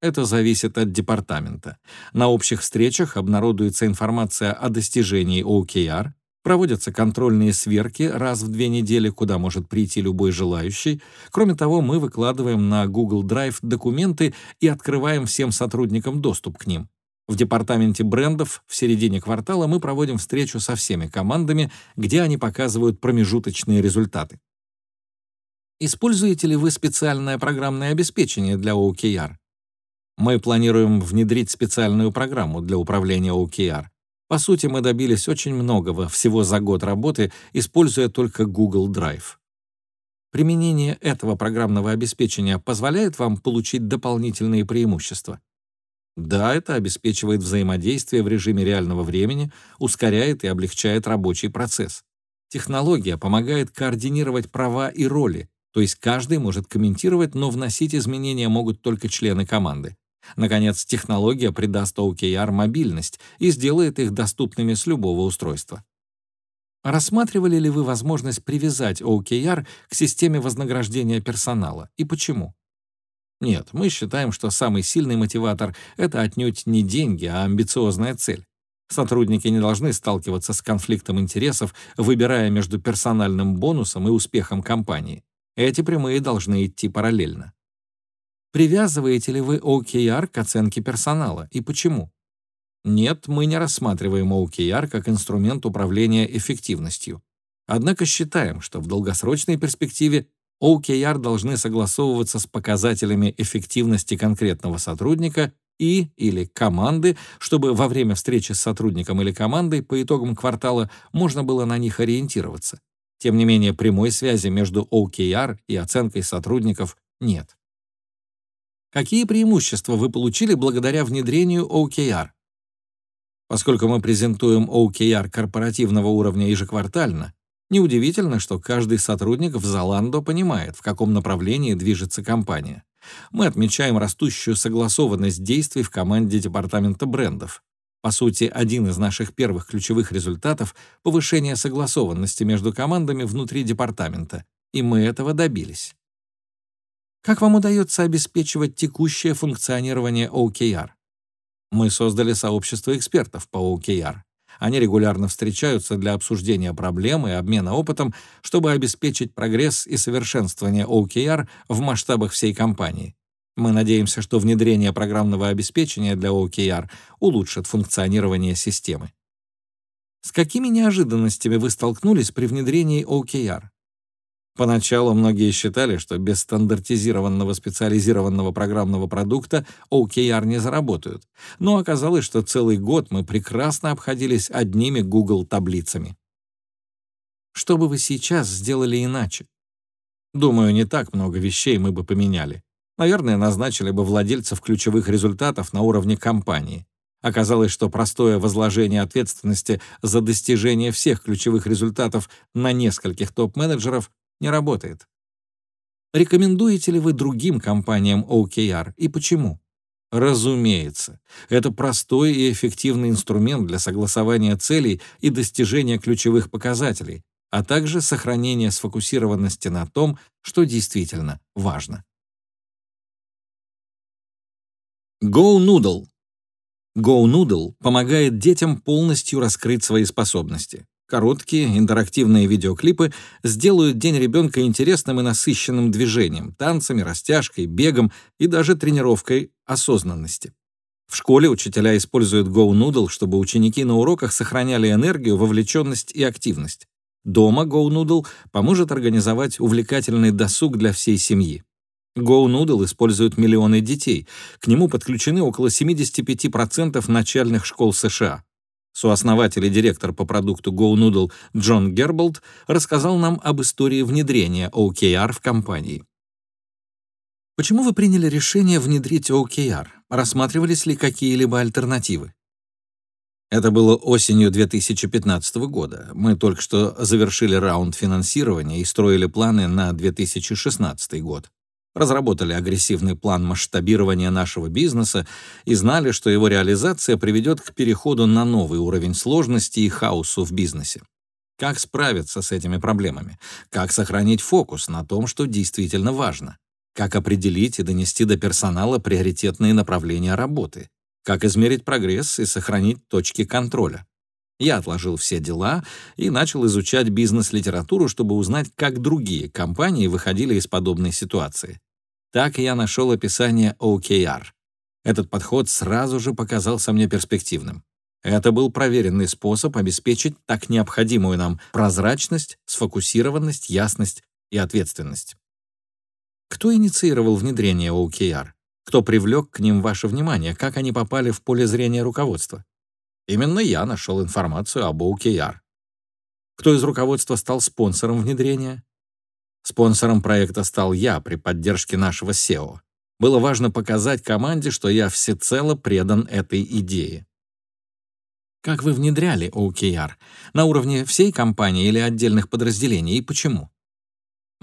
Это зависит от департамента. На общих встречах обнародуется информация о достижении OKR, Проводятся контрольные сверки раз в две недели, куда может прийти любой желающий. Кроме того, мы выкладываем на Google Drive документы и открываем всем сотрудникам доступ к ним. В департаменте брендов в середине квартала мы проводим встречу со всеми командами, где они показывают промежуточные результаты. Используете ли вы специальное программное обеспечение для OKR? Мы планируем внедрить специальную программу для управления OKR. По сути, мы добились очень многого всего за год работы, используя только Google Drive. Применение этого программного обеспечения позволяет вам получить дополнительные преимущества. Да, это обеспечивает взаимодействие в режиме реального времени, ускоряет и облегчает рабочий процесс. Технология помогает координировать права и роли, то есть каждый может комментировать, но вносить изменения могут только члены команды. Наконец, технология придаст OKR мобильность и сделает их доступными с любого устройства. Рассматривали ли вы возможность привязать OKR к системе вознаграждения персонала и почему? Нет, мы считаем, что самый сильный мотиватор — это отнюдь не деньги, а амбициозная цель. Сотрудники не должны сталкиваться с конфликтом интересов, выбирая между персональным бонусом и успехом компании. Эти прямые должны идти параллельно. Привязываете ли вы OKR к оценке персонала и почему? Нет, мы не рассматриваем OKR как инструмент управления эффективностью. Однако считаем, что в долгосрочной перспективе OKR должны согласовываться с показателями эффективности конкретного сотрудника и или команды, чтобы во время встречи с сотрудником или командой по итогам квартала можно было на них ориентироваться. Тем не менее, прямой связи между OKR и оценкой сотрудников нет. Какие преимущества вы получили благодаря внедрению OKR? Поскольку мы презентуем OKR корпоративного уровня ежеквартально, Неудивительно, что каждый сотрудник в Zalando понимает, в каком направлении движется компания. Мы отмечаем растущую согласованность действий в команде департамента брендов. По сути, один из наших первых ключевых результатов — повышение согласованности между командами внутри департамента, и мы этого добились. Как вам удается обеспечивать текущее функционирование OKR? Мы создали сообщество экспертов по OKR. Они регулярно встречаются для обсуждения проблем и обмена опытом, чтобы обеспечить прогресс и совершенствование OKR в масштабах всей компании. Мы надеемся, что внедрение программного обеспечения для OKR улучшит функционирование системы. С какими неожиданностями вы столкнулись при внедрении OKR? Поначалу многие считали, что без стандартизированного специализированного программного продукта OKR не заработают, но оказалось, что целый год мы прекрасно обходились одними Google таблицами. Что бы вы сейчас сделали иначе? Думаю, не так много вещей мы бы поменяли. Наверное, назначили бы владельцев ключевых результатов на уровне компании. Оказалось, что простое возложение ответственности за достижение всех ключевых результатов на нескольких топ-менеджеров не работает. Рекомендуете ли вы другим компаниям OKR и почему? Разумеется, это простой и эффективный инструмент для согласования целей и достижения ключевых показателей, а также сохранения сфокусированности на том, что действительно важно. GoNoodle. GoNoodle помогает детям полностью раскрыть свои способности. Короткие интерактивные видеоклипы сделают день ребенка интересным и насыщенным движением, танцами, растяжкой, бегом и даже тренировкой осознанности. В школе учителя используют GoNoodle, чтобы ученики на уроках сохраняли энергию, вовлеченность и активность. Дома GoNoodle поможет организовать увлекательный досуг для всей семьи. GoNoodle используют миллионы детей. К нему подключены около 75% начальных школ США. Сооснователь и директор по продукту GoNoodle Джон Герболд рассказал нам об истории внедрения OKR в компании. Почему вы приняли решение внедрить OKR? Рассматривались ли какие-либо альтернативы? Это было осенью 2015 года. Мы только что завершили раунд финансирования и строили планы на 2016 год разработали агрессивный план масштабирования нашего бизнеса и знали, что его реализация приведет к переходу на новый уровень сложности и хаосу в бизнесе. Как справиться с этими проблемами? Как сохранить фокус на том, что действительно важно? Как определить и донести до персонала приоритетные направления работы? Как измерить прогресс и сохранить точки контроля? Я отложил все дела и начал изучать бизнес-литературу, чтобы узнать, как другие компании выходили из подобной ситуации. Так я нашел описание OKR. Этот подход сразу же показался мне перспективным. Это был проверенный способ обеспечить так необходимую нам прозрачность, сфокусированность, ясность и ответственность. Кто инициировал внедрение OKR? Кто привлек к ним ваше внимание? Как они попали в поле зрения руководства? Именно я нашел информацию об OKR. Кто из руководства стал спонсором внедрения? Спонсором проекта стал я при поддержке нашего SEO. Было важно показать команде, что я всецело предан этой идее. Как вы внедряли OKR? На уровне всей компании или отдельных подразделений и почему?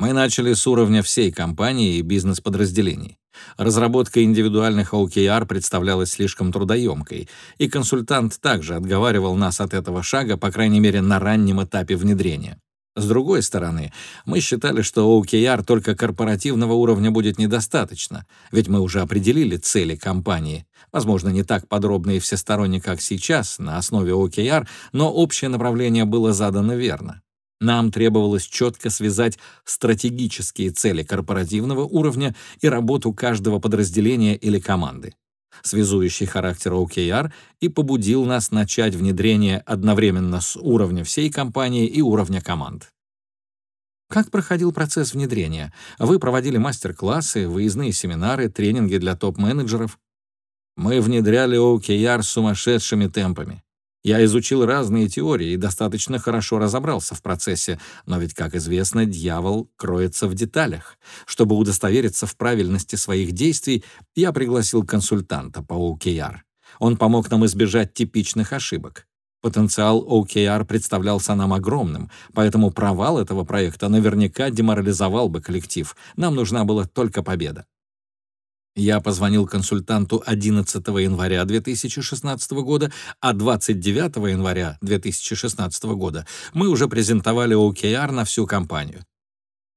Мы начали с уровня всей компании и бизнес-подразделений. Разработка индивидуальных OKR представлялась слишком трудоемкой, и консультант также отговаривал нас от этого шага, по крайней мере, на раннем этапе внедрения. С другой стороны, мы считали, что OKR только корпоративного уровня будет недостаточно, ведь мы уже определили цели компании. Возможно, не так подробно и всесторонне, как сейчас, на основе OKR, но общее направление было задано верно. Нам требовалось четко связать стратегические цели корпоративного уровня и работу каждого подразделения или команды связующий характер OKR, и побудил нас начать внедрение одновременно с уровня всей компании и уровня команд. Как проходил процесс внедрения? Вы проводили мастер-классы, выездные семинары, тренинги для топ-менеджеров? Мы внедряли OKR сумасшедшими темпами. Я изучил разные теории и достаточно хорошо разобрался в процессе, но ведь, как известно, дьявол кроется в деталях. Чтобы удостовериться в правильности своих действий, я пригласил консультанта по OKR. Он помог нам избежать типичных ошибок. Потенциал OKR представлялся нам огромным, поэтому провал этого проекта наверняка деморализовал бы коллектив. Нам нужна была только победа. Я позвонил консультанту 11 января 2016 года, а 29 января 2016 года мы уже презентовали OKR на всю компанию.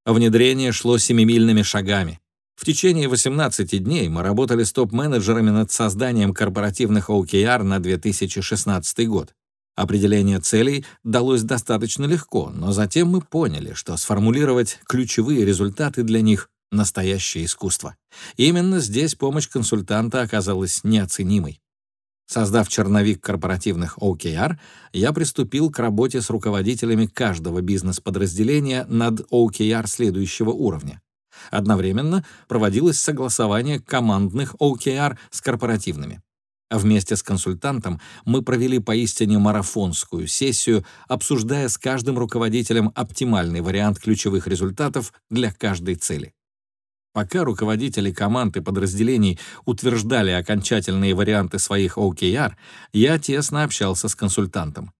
Внедрение шло семимильными шагами. В течение 18 дней мы работали с топ-менеджерами над созданием корпоративных OKR на 2016 год. Определение целей далось достаточно легко, но затем мы поняли, что сформулировать ключевые результаты для них — настоящее искусство. Именно здесь помощь консультанта оказалась неоценимой. Создав черновик корпоративных OKR, я приступил к работе с руководителями каждого бизнес-подразделения над OKR следующего уровня. Одновременно проводилось согласование командных OKR с корпоративными. Вместе с консультантом мы провели поистине марафонскую сессию, обсуждая с каждым руководителем оптимальный вариант ключевых результатов для каждой цели. Пока руководители команд и подразделений утверждали окончательные варианты своих OKR, я тесно общался с консультантом.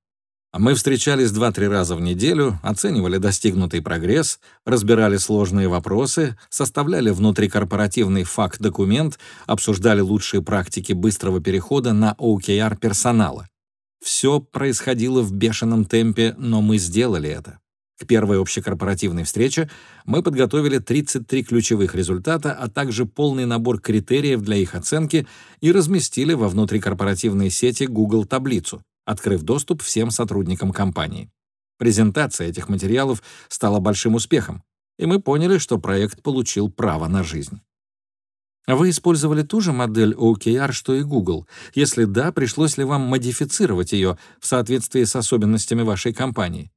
Мы встречались 2-3 раза в неделю, оценивали достигнутый прогресс, разбирали сложные вопросы, составляли внутрикорпоративный факт-документ, обсуждали лучшие практики быстрого перехода на OKR персонала. Все происходило в бешеном темпе, но мы сделали это. К первой общекорпоративной встрече мы подготовили 33 ключевых результата, а также полный набор критериев для их оценки и разместили во внутрикорпоративной сети Google таблицу открыв доступ всем сотрудникам компании. Презентация этих материалов стала большим успехом, и мы поняли, что проект получил право на жизнь. Вы использовали ту же модель OKR, что и Google? Если да, пришлось ли вам модифицировать ее в соответствии с особенностями вашей компании?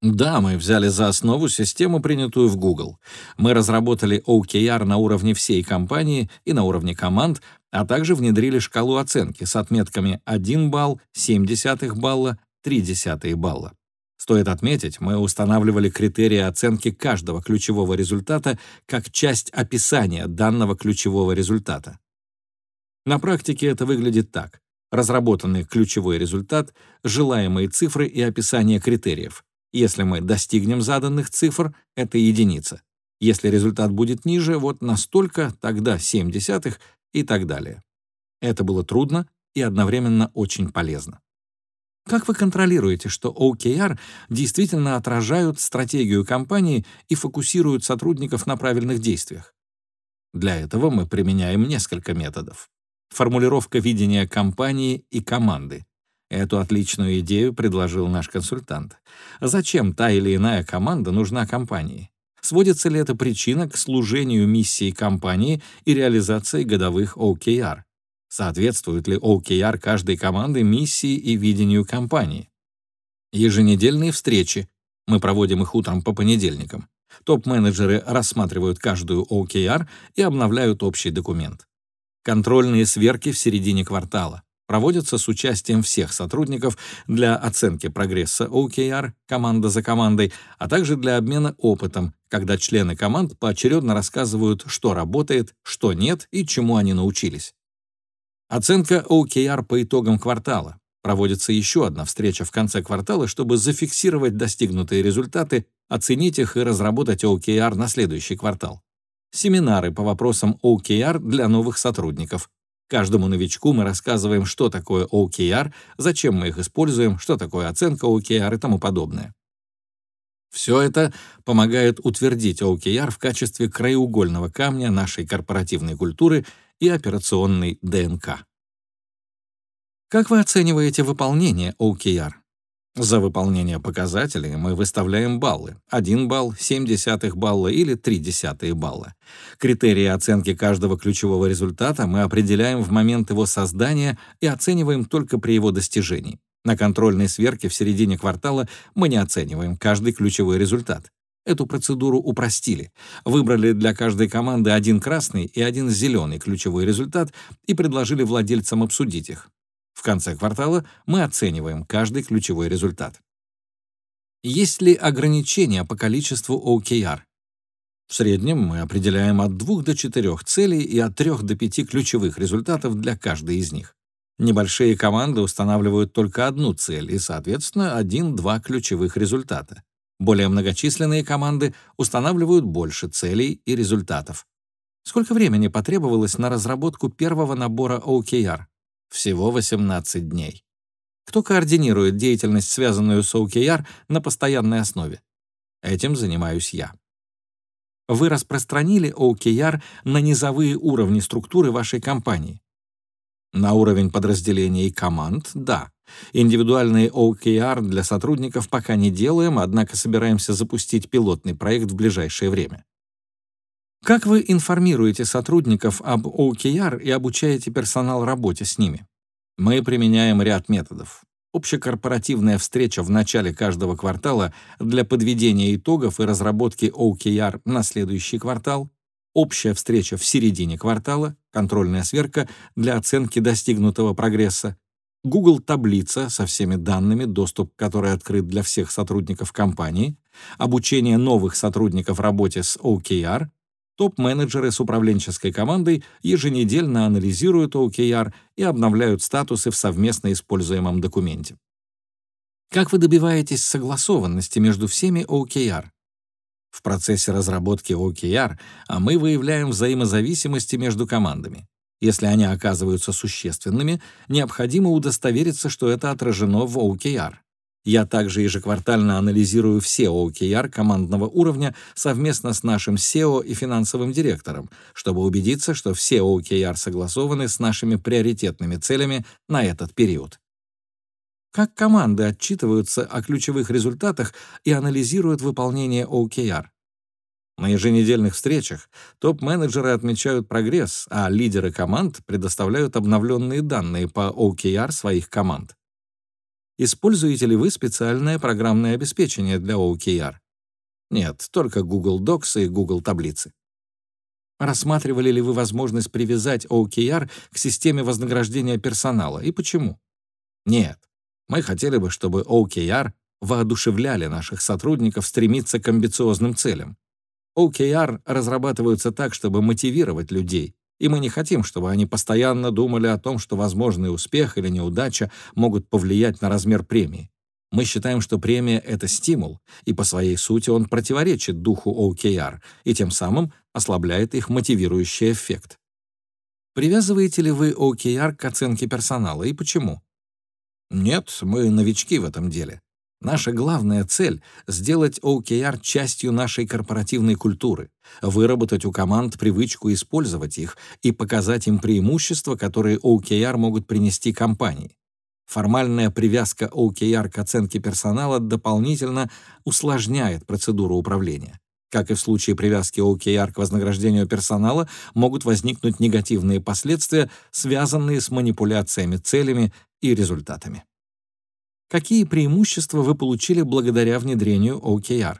Да, мы взяли за основу систему, принятую в Google. Мы разработали OKR на уровне всей компании и на уровне команд, а также внедрили шкалу оценки с отметками 1 балл, 0,7 балла, 0,3 балла. Стоит отметить, мы устанавливали критерии оценки каждого ключевого результата как часть описания данного ключевого результата. На практике это выглядит так. Разработанный ключевой результат, желаемые цифры и описание критериев. Если мы достигнем заданных цифр, это единица. Если результат будет ниже, вот настолько, тогда 7 десятых и так далее. Это было трудно и одновременно очень полезно. Как вы контролируете, что OKR действительно отражают стратегию компании и фокусируют сотрудников на правильных действиях? Для этого мы применяем несколько методов. Формулировка видения компании и команды. Эту отличную идею предложил наш консультант. Зачем та или иная команда нужна компании? Сводится ли эта причина к служению миссии компании и реализации годовых OKR? Соответствует ли OKR каждой команды миссии и видению компании? Еженедельные встречи. Мы проводим их утром по понедельникам. Топ-менеджеры рассматривают каждую OKR и обновляют общий документ. Контрольные сверки в середине квартала проводятся с участием всех сотрудников для оценки прогресса OKR, команда за командой, а также для обмена опытом, когда члены команд поочередно рассказывают, что работает, что нет и чему они научились. Оценка OKR по итогам квартала. Проводится еще одна встреча в конце квартала, чтобы зафиксировать достигнутые результаты, оценить их и разработать OKR на следующий квартал. Семинары по вопросам OKR для новых сотрудников, Каждому новичку мы рассказываем, что такое OKR, зачем мы их используем, что такое оценка OKR и тому подобное. Все это помогает утвердить OKR в качестве краеугольного камня нашей корпоративной культуры и операционной ДНК. Как вы оцениваете выполнение OKR? За выполнение показателей мы выставляем баллы. 1 балл, 7 десятых балла или 3 десятые балла. Критерии оценки каждого ключевого результата мы определяем в момент его создания и оцениваем только при его достижении. На контрольной сверке в середине квартала мы не оцениваем каждый ключевой результат. Эту процедуру упростили. Выбрали для каждой команды один красный и один зеленый ключевой результат и предложили владельцам обсудить их. В конце квартала мы оцениваем каждый ключевой результат. Есть ли ограничения по количеству OKR? В среднем мы определяем от 2 до 4 целей и от 3 до 5 ключевых результатов для каждой из них. Небольшие команды устанавливают только одну цель и, соответственно, один-два ключевых результата. Более многочисленные команды устанавливают больше целей и результатов. Сколько времени потребовалось на разработку первого набора OKR? Всего 18 дней. Кто координирует деятельность, связанную с OKR, на постоянной основе? Этим занимаюсь я. Вы распространили OKR на низовые уровни структуры вашей компании. На уровень подразделений и команд — да. Индивидуальные OKR для сотрудников пока не делаем, однако собираемся запустить пилотный проект в ближайшее время. Как вы информируете сотрудников об OKR и обучаете персонал работе с ними? Мы применяем ряд методов. Общекорпоративная встреча в начале каждого квартала для подведения итогов и разработки OKR на следующий квартал, общая встреча в середине квартала, контрольная сверка для оценки достигнутого прогресса, Google таблица со всеми данными, доступ к которой открыт для всех сотрудников компании, обучение новых сотрудников работе с OKR, топ-менеджеры с управленческой командой еженедельно анализируют OKR и обновляют статусы в совместно используемом документе. Как вы добиваетесь согласованности между всеми OKR? В процессе разработки OKR а мы выявляем взаимозависимости между командами. Если они оказываются существенными, необходимо удостовериться, что это отражено в OKR. Я также ежеквартально анализирую все OKR командного уровня совместно с нашим SEO и финансовым директором, чтобы убедиться, что все OKR согласованы с нашими приоритетными целями на этот период. Как команды отчитываются о ключевых результатах и анализируют выполнение OKR? На еженедельных встречах топ-менеджеры отмечают прогресс, а лидеры команд предоставляют обновленные данные по OKR своих команд. Используете ли вы специальное программное обеспечение для OKR? Нет, только Google Docs и Google таблицы. Рассматривали ли вы возможность привязать OKR к системе вознаграждения персонала и почему? Нет. Мы хотели бы, чтобы OKR воодушевляли наших сотрудников стремиться к амбициозным целям. OKR разрабатываются так, чтобы мотивировать людей, и мы не хотим, чтобы они постоянно думали о том, что возможный успех или неудача могут повлиять на размер премии. Мы считаем, что премия — это стимул, и по своей сути он противоречит духу OKR и тем самым ослабляет их мотивирующий эффект. Привязываете ли вы OKR к оценке персонала и почему? Нет, мы новички в этом деле. Наша главная цель — сделать OKR частью нашей корпоративной культуры, выработать у команд привычку использовать их и показать им преимущества, которые OKR могут принести компании. Формальная привязка OKR к оценке персонала дополнительно усложняет процедуру управления. Как и в случае привязки OKR к вознаграждению персонала, могут возникнуть негативные последствия, связанные с манипуляциями целями и результатами. Какие преимущества вы получили благодаря внедрению OKR?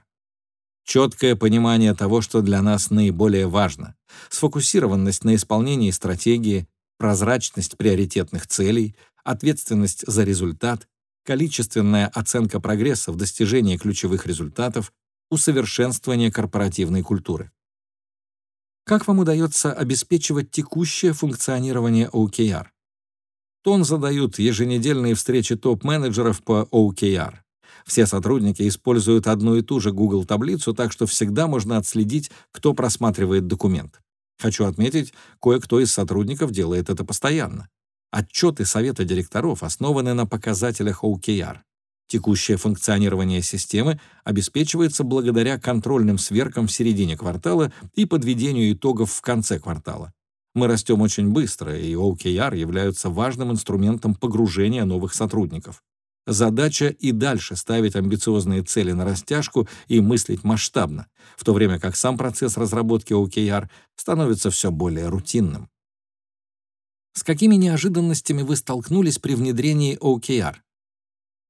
Четкое понимание того, что для нас наиболее важно, сфокусированность на исполнении стратегии, прозрачность приоритетных целей, ответственность за результат, количественная оценка прогресса в достижении ключевых результатов, усовершенствование корпоративной культуры. Как вам удается обеспечивать текущее функционирование OKR? Тон задают еженедельные встречи топ-менеджеров по OKR. Все сотрудники используют одну и ту же Google-таблицу, так что всегда можно отследить, кто просматривает документ. Хочу отметить, кое-кто из сотрудников делает это постоянно. Отчеты совета директоров основаны на показателях OKR. Текущее функционирование системы обеспечивается благодаря контрольным сверкам в середине квартала и подведению итогов в конце квартала. Мы растем очень быстро, и OKR являются важным инструментом погружения новых сотрудников. Задача и дальше ставить амбициозные цели на растяжку и мыслить масштабно, в то время как сам процесс разработки OKR становится все более рутинным. С какими неожиданностями вы столкнулись при внедрении OKR?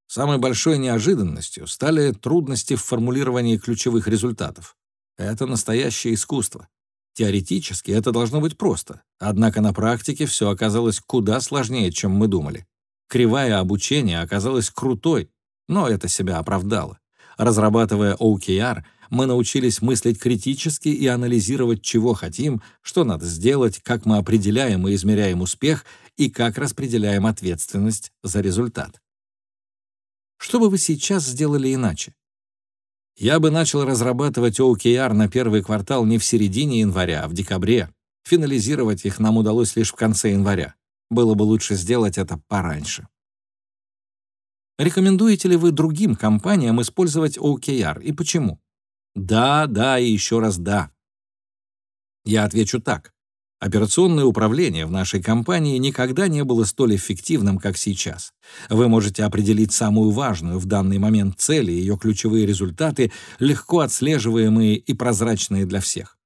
Самой большой неожиданностью стали трудности в формулировании ключевых результатов. Это настоящее искусство. Теоретически это должно быть просто, однако на практике все оказалось куда сложнее, чем мы думали. Кривая обучения оказалась крутой, но это себя оправдало. Разрабатывая OKR, мы научились мыслить критически и анализировать, чего хотим, что надо сделать, как мы определяем и измеряем успех и как распределяем ответственность за результат. Что бы вы сейчас сделали иначе? Я бы начал разрабатывать OKR на первый квартал не в середине января, а в декабре. Финализировать их нам удалось лишь в конце января. Было бы лучше сделать это пораньше. Рекомендуете ли вы другим компаниям использовать OKR и почему? Да, да и еще раз да. Я отвечу так. Операционное управление в нашей компании никогда не было столь эффективным, как сейчас. Вы можете определить самую важную в данный момент цель и ее ключевые результаты, легко отслеживаемые и прозрачные для всех.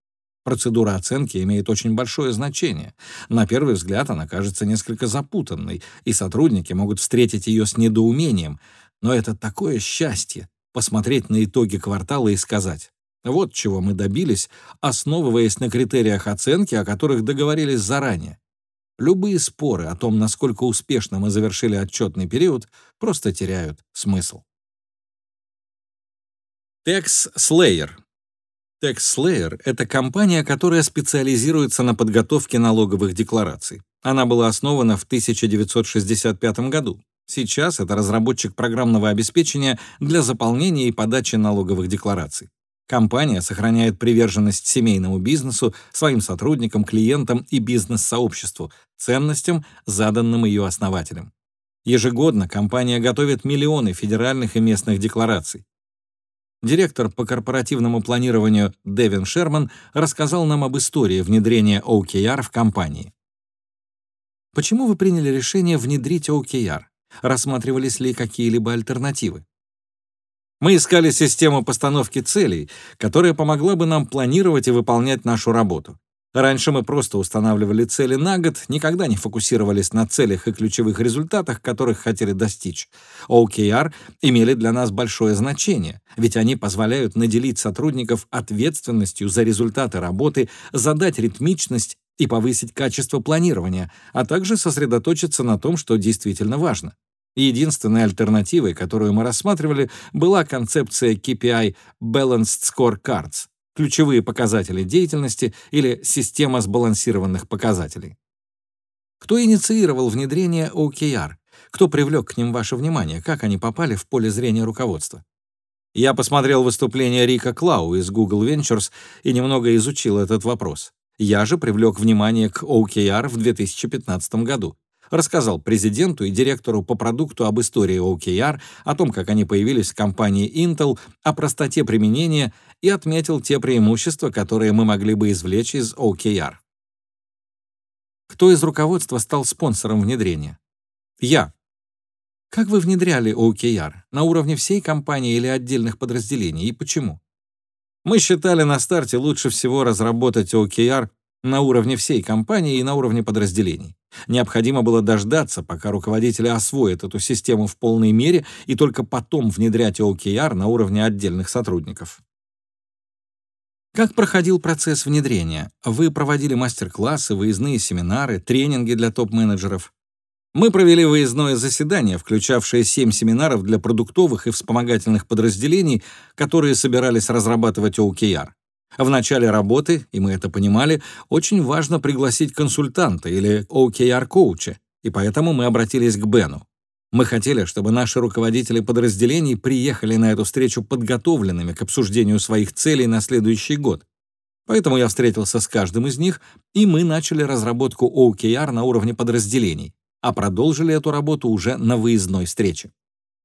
Процедура оценки имеет очень большое значение. На первый взгляд она кажется несколько запутанной, и сотрудники могут встретить ее с недоумением. Но это такое счастье — посмотреть на итоги квартала и сказать, вот чего мы добились, основываясь на критериях оценки, о которых договорились заранее. Любые споры о том, насколько успешно мы завершили отчетный период, просто теряют смысл. Tex Slayer TaxSlayer — это компания, которая специализируется на подготовке налоговых деклараций. Она была основана в 1965 году. Сейчас это разработчик программного обеспечения для заполнения и подачи налоговых деклараций. Компания сохраняет приверженность семейному бизнесу, своим сотрудникам, клиентам и бизнес-сообществу, ценностям, заданным ее основателям. Ежегодно компания готовит миллионы федеральных и местных деклараций. Директор по корпоративному планированию Дэвин Шерман рассказал нам об истории внедрения OKR в компании. Почему вы приняли решение внедрить OKR? Рассматривались ли какие-либо альтернативы? Мы искали систему постановки целей, которая помогла бы нам планировать и выполнять нашу работу. Раньше мы просто устанавливали цели на год, никогда не фокусировались на целях и ключевых результатах, которых хотели достичь. OKR имели для нас большое значение, ведь они позволяют наделить сотрудников ответственностью за результаты работы, задать ритмичность и повысить качество планирования, а также сосредоточиться на том, что действительно важно. Единственной альтернативой, которую мы рассматривали, была концепция KPI Balanced Scorecards ключевые показатели деятельности или система сбалансированных показателей. Кто инициировал внедрение OKR? Кто привлек к ним ваше внимание? Как они попали в поле зрения руководства? Я посмотрел выступление Рика Клау из Google Ventures и немного изучил этот вопрос. Я же привлек внимание к OKR в 2015 году рассказал президенту и директору по продукту об истории OKR, о том, как они появились в компании Intel, о простоте применения и отметил те преимущества, которые мы могли бы извлечь из OKR. Кто из руководства стал спонсором внедрения? Я. Как вы внедряли OKR? На уровне всей компании или отдельных подразделений? И почему? Мы считали на старте лучше всего разработать OKR на уровне всей компании и на уровне подразделений. Необходимо было дождаться, пока руководители освоят эту систему в полной мере и только потом внедрять OKR на уровне отдельных сотрудников. Как проходил процесс внедрения? Вы проводили мастер-классы, выездные семинары, тренинги для топ-менеджеров? Мы провели выездное заседание, включавшее семь семинаров для продуктовых и вспомогательных подразделений, которые собирались разрабатывать OKR. В начале работы, и мы это понимали, очень важно пригласить консультанта или OKR-коуча, и поэтому мы обратились к Бену. Мы хотели, чтобы наши руководители подразделений приехали на эту встречу подготовленными к обсуждению своих целей на следующий год. Поэтому я встретился с каждым из них, и мы начали разработку OKR на уровне подразделений, а продолжили эту работу уже на выездной встрече.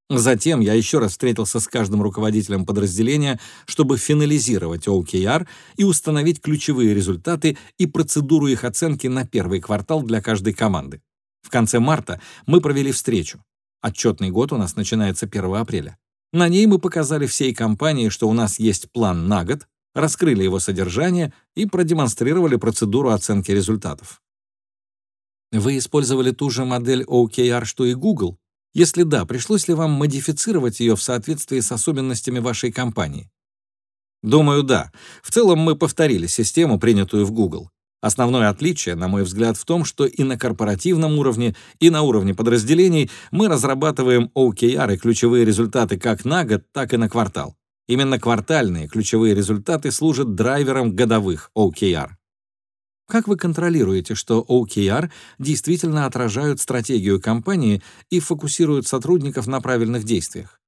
Затем я еще раз встретился с каждым руководителем подразделения, чтобы финализировать OKR и установить ключевые результаты и процедуру их оценки на первый квартал для каждой команды. В конце марта мы провели встречу. Отчетный год у нас начинается 1 апреля. На ней мы показали всей компании, что у нас есть план на год, раскрыли его содержание и продемонстрировали процедуру оценки результатов. Вы использовали ту же модель OKR, что и Google, если да, пришлось ли вам модифицировать ее в соответствии с особенностями вашей компании? Думаю, да. В целом мы повторили систему, принятую в Google. Основное отличие, на мой взгляд, в том, что и на корпоративном уровне, и на уровне подразделений мы разрабатываем OKR и ключевые результаты как на год, так и на квартал. Именно квартальные ключевые результаты служат драйвером годовых OKR. Как вы контролируете, что OKR действительно отражают стратегию компании и фокусируют сотрудников на правильных действиях?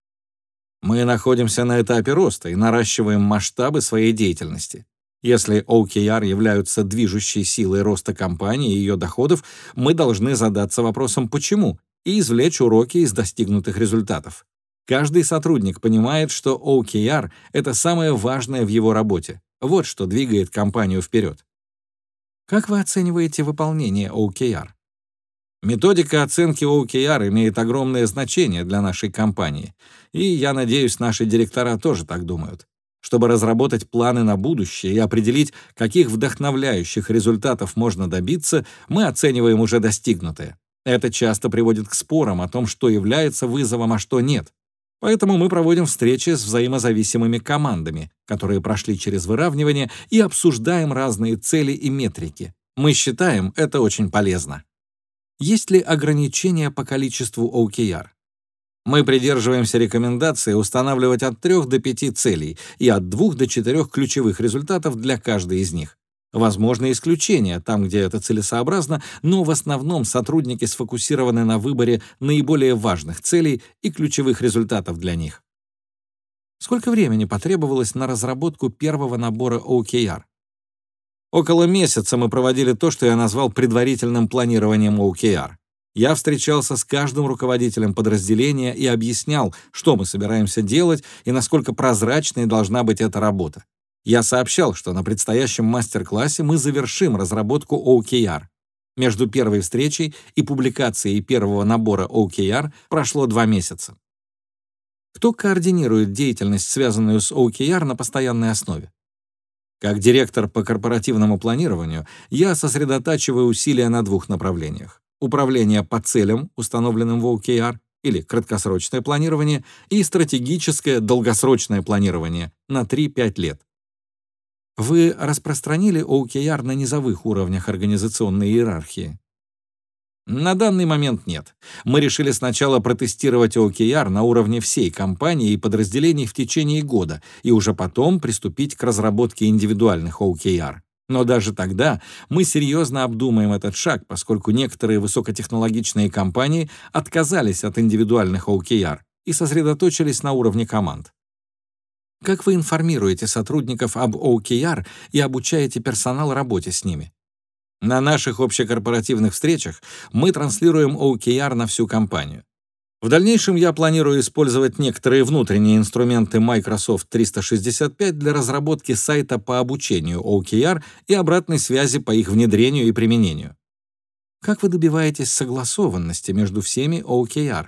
Мы находимся на этапе роста и наращиваем масштабы своей деятельности. Если OKR являются движущей силой роста компании и ее доходов, мы должны задаться вопросом «почему?» и извлечь уроки из достигнутых результатов. Каждый сотрудник понимает, что OKR — это самое важное в его работе. Вот что двигает компанию вперед. Как вы оцениваете выполнение OKR? Методика оценки OKR имеет огромное значение для нашей компании, и я надеюсь, наши директора тоже так думают. Чтобы разработать планы на будущее и определить, каких вдохновляющих результатов можно добиться, мы оцениваем уже достигнутое. Это часто приводит к спорам о том, что является вызовом, а что нет. Поэтому мы проводим встречи с взаимозависимыми командами, которые прошли через выравнивание, и обсуждаем разные цели и метрики. Мы считаем это очень полезно. Есть ли ограничения по количеству OKR? Мы придерживаемся рекомендации устанавливать от 3 до 5 целей и от 2 до 4 ключевых результатов для каждой из них. Возможны исключения там, где это целесообразно, но в основном сотрудники сфокусированы на выборе наиболее важных целей и ключевых результатов для них. Сколько времени потребовалось на разработку первого набора OKR? Около месяца мы проводили то, что я назвал предварительным планированием OKR. Я встречался с каждым руководителем подразделения и объяснял, что мы собираемся делать и насколько прозрачной должна быть эта работа. Я сообщал, что на предстоящем мастер-классе мы завершим разработку OKR. Между первой встречей и публикацией первого набора OKR прошло два месяца. Кто координирует деятельность, связанную с OKR на постоянной основе? Как директор по корпоративному планированию, я сосредотачиваю усилия на двух направлениях управление по целям, установленным в OKR, или краткосрочное планирование, и стратегическое долгосрочное планирование на 3-5 лет. Вы распространили OKR на низовых уровнях организационной иерархии? На данный момент нет. Мы решили сначала протестировать OKR на уровне всей компании и подразделений в течение года, и уже потом приступить к разработке индивидуальных OKR. Но даже тогда мы серьезно обдумаем этот шаг, поскольку некоторые высокотехнологичные компании отказались от индивидуальных OKR и сосредоточились на уровне команд. Как вы информируете сотрудников об OKR и обучаете персонал работе с ними? На наших общекорпоративных встречах мы транслируем OKR на всю компанию. В дальнейшем я планирую использовать некоторые внутренние инструменты Microsoft 365 для разработки сайта по обучению OKR и обратной связи по их внедрению и применению. Как вы добиваетесь согласованности между всеми OKR?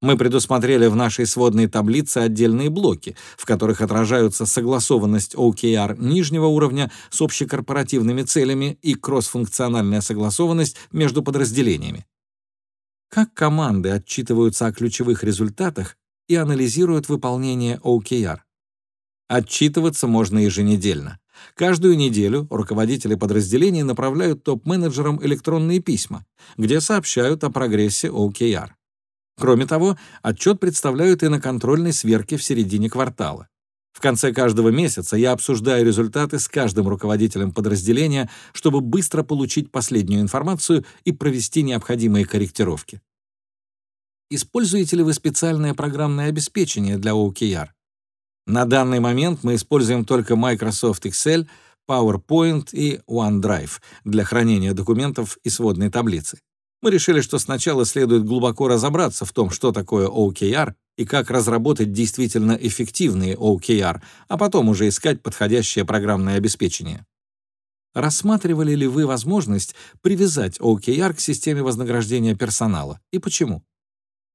Мы предусмотрели в нашей сводной таблице отдельные блоки, в которых отражаются согласованность OKR нижнего уровня с общекорпоративными целями и кроссфункциональная согласованность между подразделениями. Как команды отчитываются о ключевых результатах и анализируют выполнение OKR? Отчитываться можно еженедельно. Каждую неделю руководители подразделений направляют топ-менеджерам электронные письма, где сообщают о прогрессе OKR. Кроме того, отчет представляют и на контрольной сверке в середине квартала. В конце каждого месяца я обсуждаю результаты с каждым руководителем подразделения, чтобы быстро получить последнюю информацию и провести необходимые корректировки. Используете ли вы специальное программное обеспечение для OKR? На данный момент мы используем только Microsoft Excel, PowerPoint и OneDrive для хранения документов и сводной таблицы. Мы решили, что сначала следует глубоко разобраться в том, что такое OKR и как разработать действительно эффективные OKR, а потом уже искать подходящее программное обеспечение. Рассматривали ли вы возможность привязать OKR к системе вознаграждения персонала и почему?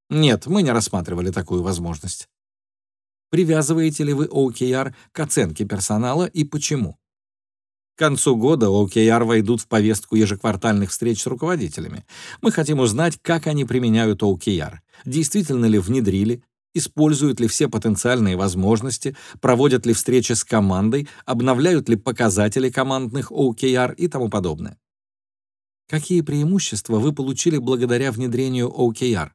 Нет, мы не рассматривали такую возможность. Привязываете ли вы OKR к оценке персонала и почему? К концу года OKR войдут в повестку ежеквартальных встреч с руководителями. Мы хотим узнать, как они применяют OKR, действительно ли внедрили, используют ли все потенциальные возможности, проводят ли встречи с командой, обновляют ли показатели командных OKR и тому подобное. Какие преимущества вы получили благодаря внедрению OKR?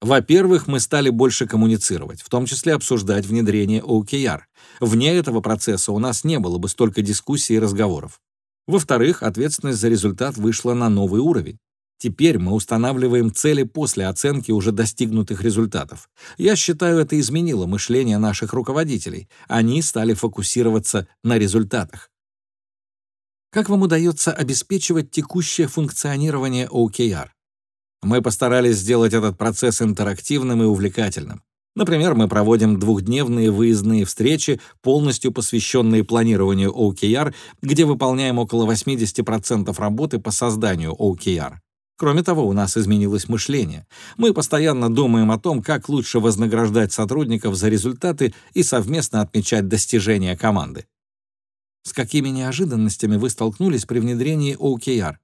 Во-первых, мы стали больше коммуницировать, в том числе обсуждать внедрение OKR. Вне этого процесса у нас не было бы столько дискуссий и разговоров. Во-вторых, ответственность за результат вышла на новый уровень. Теперь мы устанавливаем цели после оценки уже достигнутых результатов. Я считаю, это изменило мышление наших руководителей. Они стали фокусироваться на результатах. Как вам удается обеспечивать текущее функционирование OKR? Мы постарались сделать этот процесс интерактивным и увлекательным. Например, мы проводим двухдневные выездные встречи, полностью посвященные планированию OKR, где выполняем около 80% работы по созданию OKR. Кроме того, у нас изменилось мышление. Мы постоянно думаем о том, как лучше вознаграждать сотрудников за результаты и совместно отмечать достижения команды. С какими неожиданностями вы столкнулись при внедрении OKR?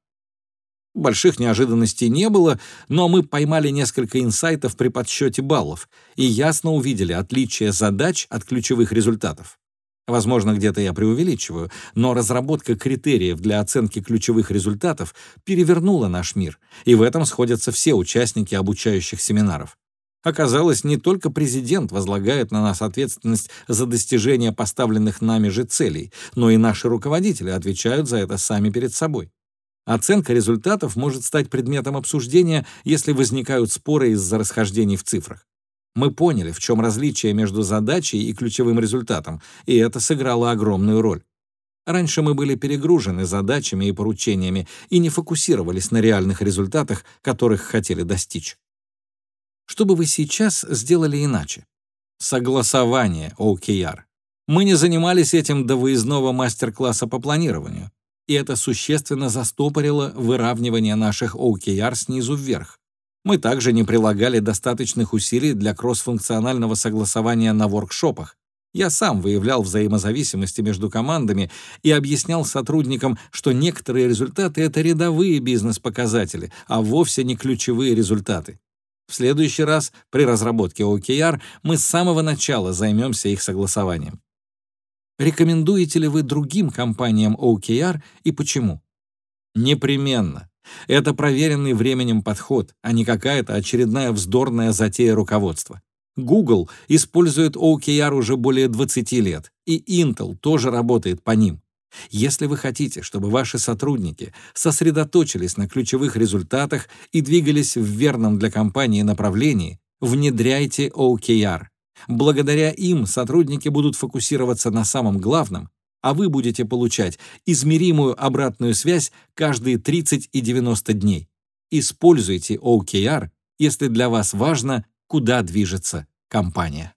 Больших неожиданностей не было, но мы поймали несколько инсайтов при подсчете баллов и ясно увидели отличие задач от ключевых результатов. Возможно, где-то я преувеличиваю, но разработка критериев для оценки ключевых результатов перевернула наш мир, и в этом сходятся все участники обучающих семинаров. Оказалось, не только президент возлагает на нас ответственность за достижение поставленных нами же целей, но и наши руководители отвечают за это сами перед собой. Оценка результатов может стать предметом обсуждения, если возникают споры из-за расхождений в цифрах. Мы поняли, в чем различие между задачей и ключевым результатом, и это сыграло огромную роль. Раньше мы были перегружены задачами и поручениями и не фокусировались на реальных результатах, которых хотели достичь. Что бы вы сейчас сделали иначе? Согласование OKR. Мы не занимались этим до выездного мастер-класса по планированию, и это существенно застопорило выравнивание наших OKR снизу вверх. Мы также не прилагали достаточных усилий для кроссфункционального согласования на воркшопах. Я сам выявлял взаимозависимости между командами и объяснял сотрудникам, что некоторые результаты — это рядовые бизнес-показатели, а вовсе не ключевые результаты. В следующий раз при разработке OKR мы с самого начала займемся их согласованием. Рекомендуете ли вы другим компаниям OKR и почему? Непременно. Это проверенный временем подход, а не какая-то очередная вздорная затея руководства. Google использует OKR уже более 20 лет, и Intel тоже работает по ним. Если вы хотите, чтобы ваши сотрудники сосредоточились на ключевых результатах и двигались в верном для компании направлении, внедряйте OKR. Благодаря им сотрудники будут фокусироваться на самом главном а вы будете получать измеримую обратную связь каждые 30 и 90 дней. Используйте OKR, если для вас важно, куда движется компания.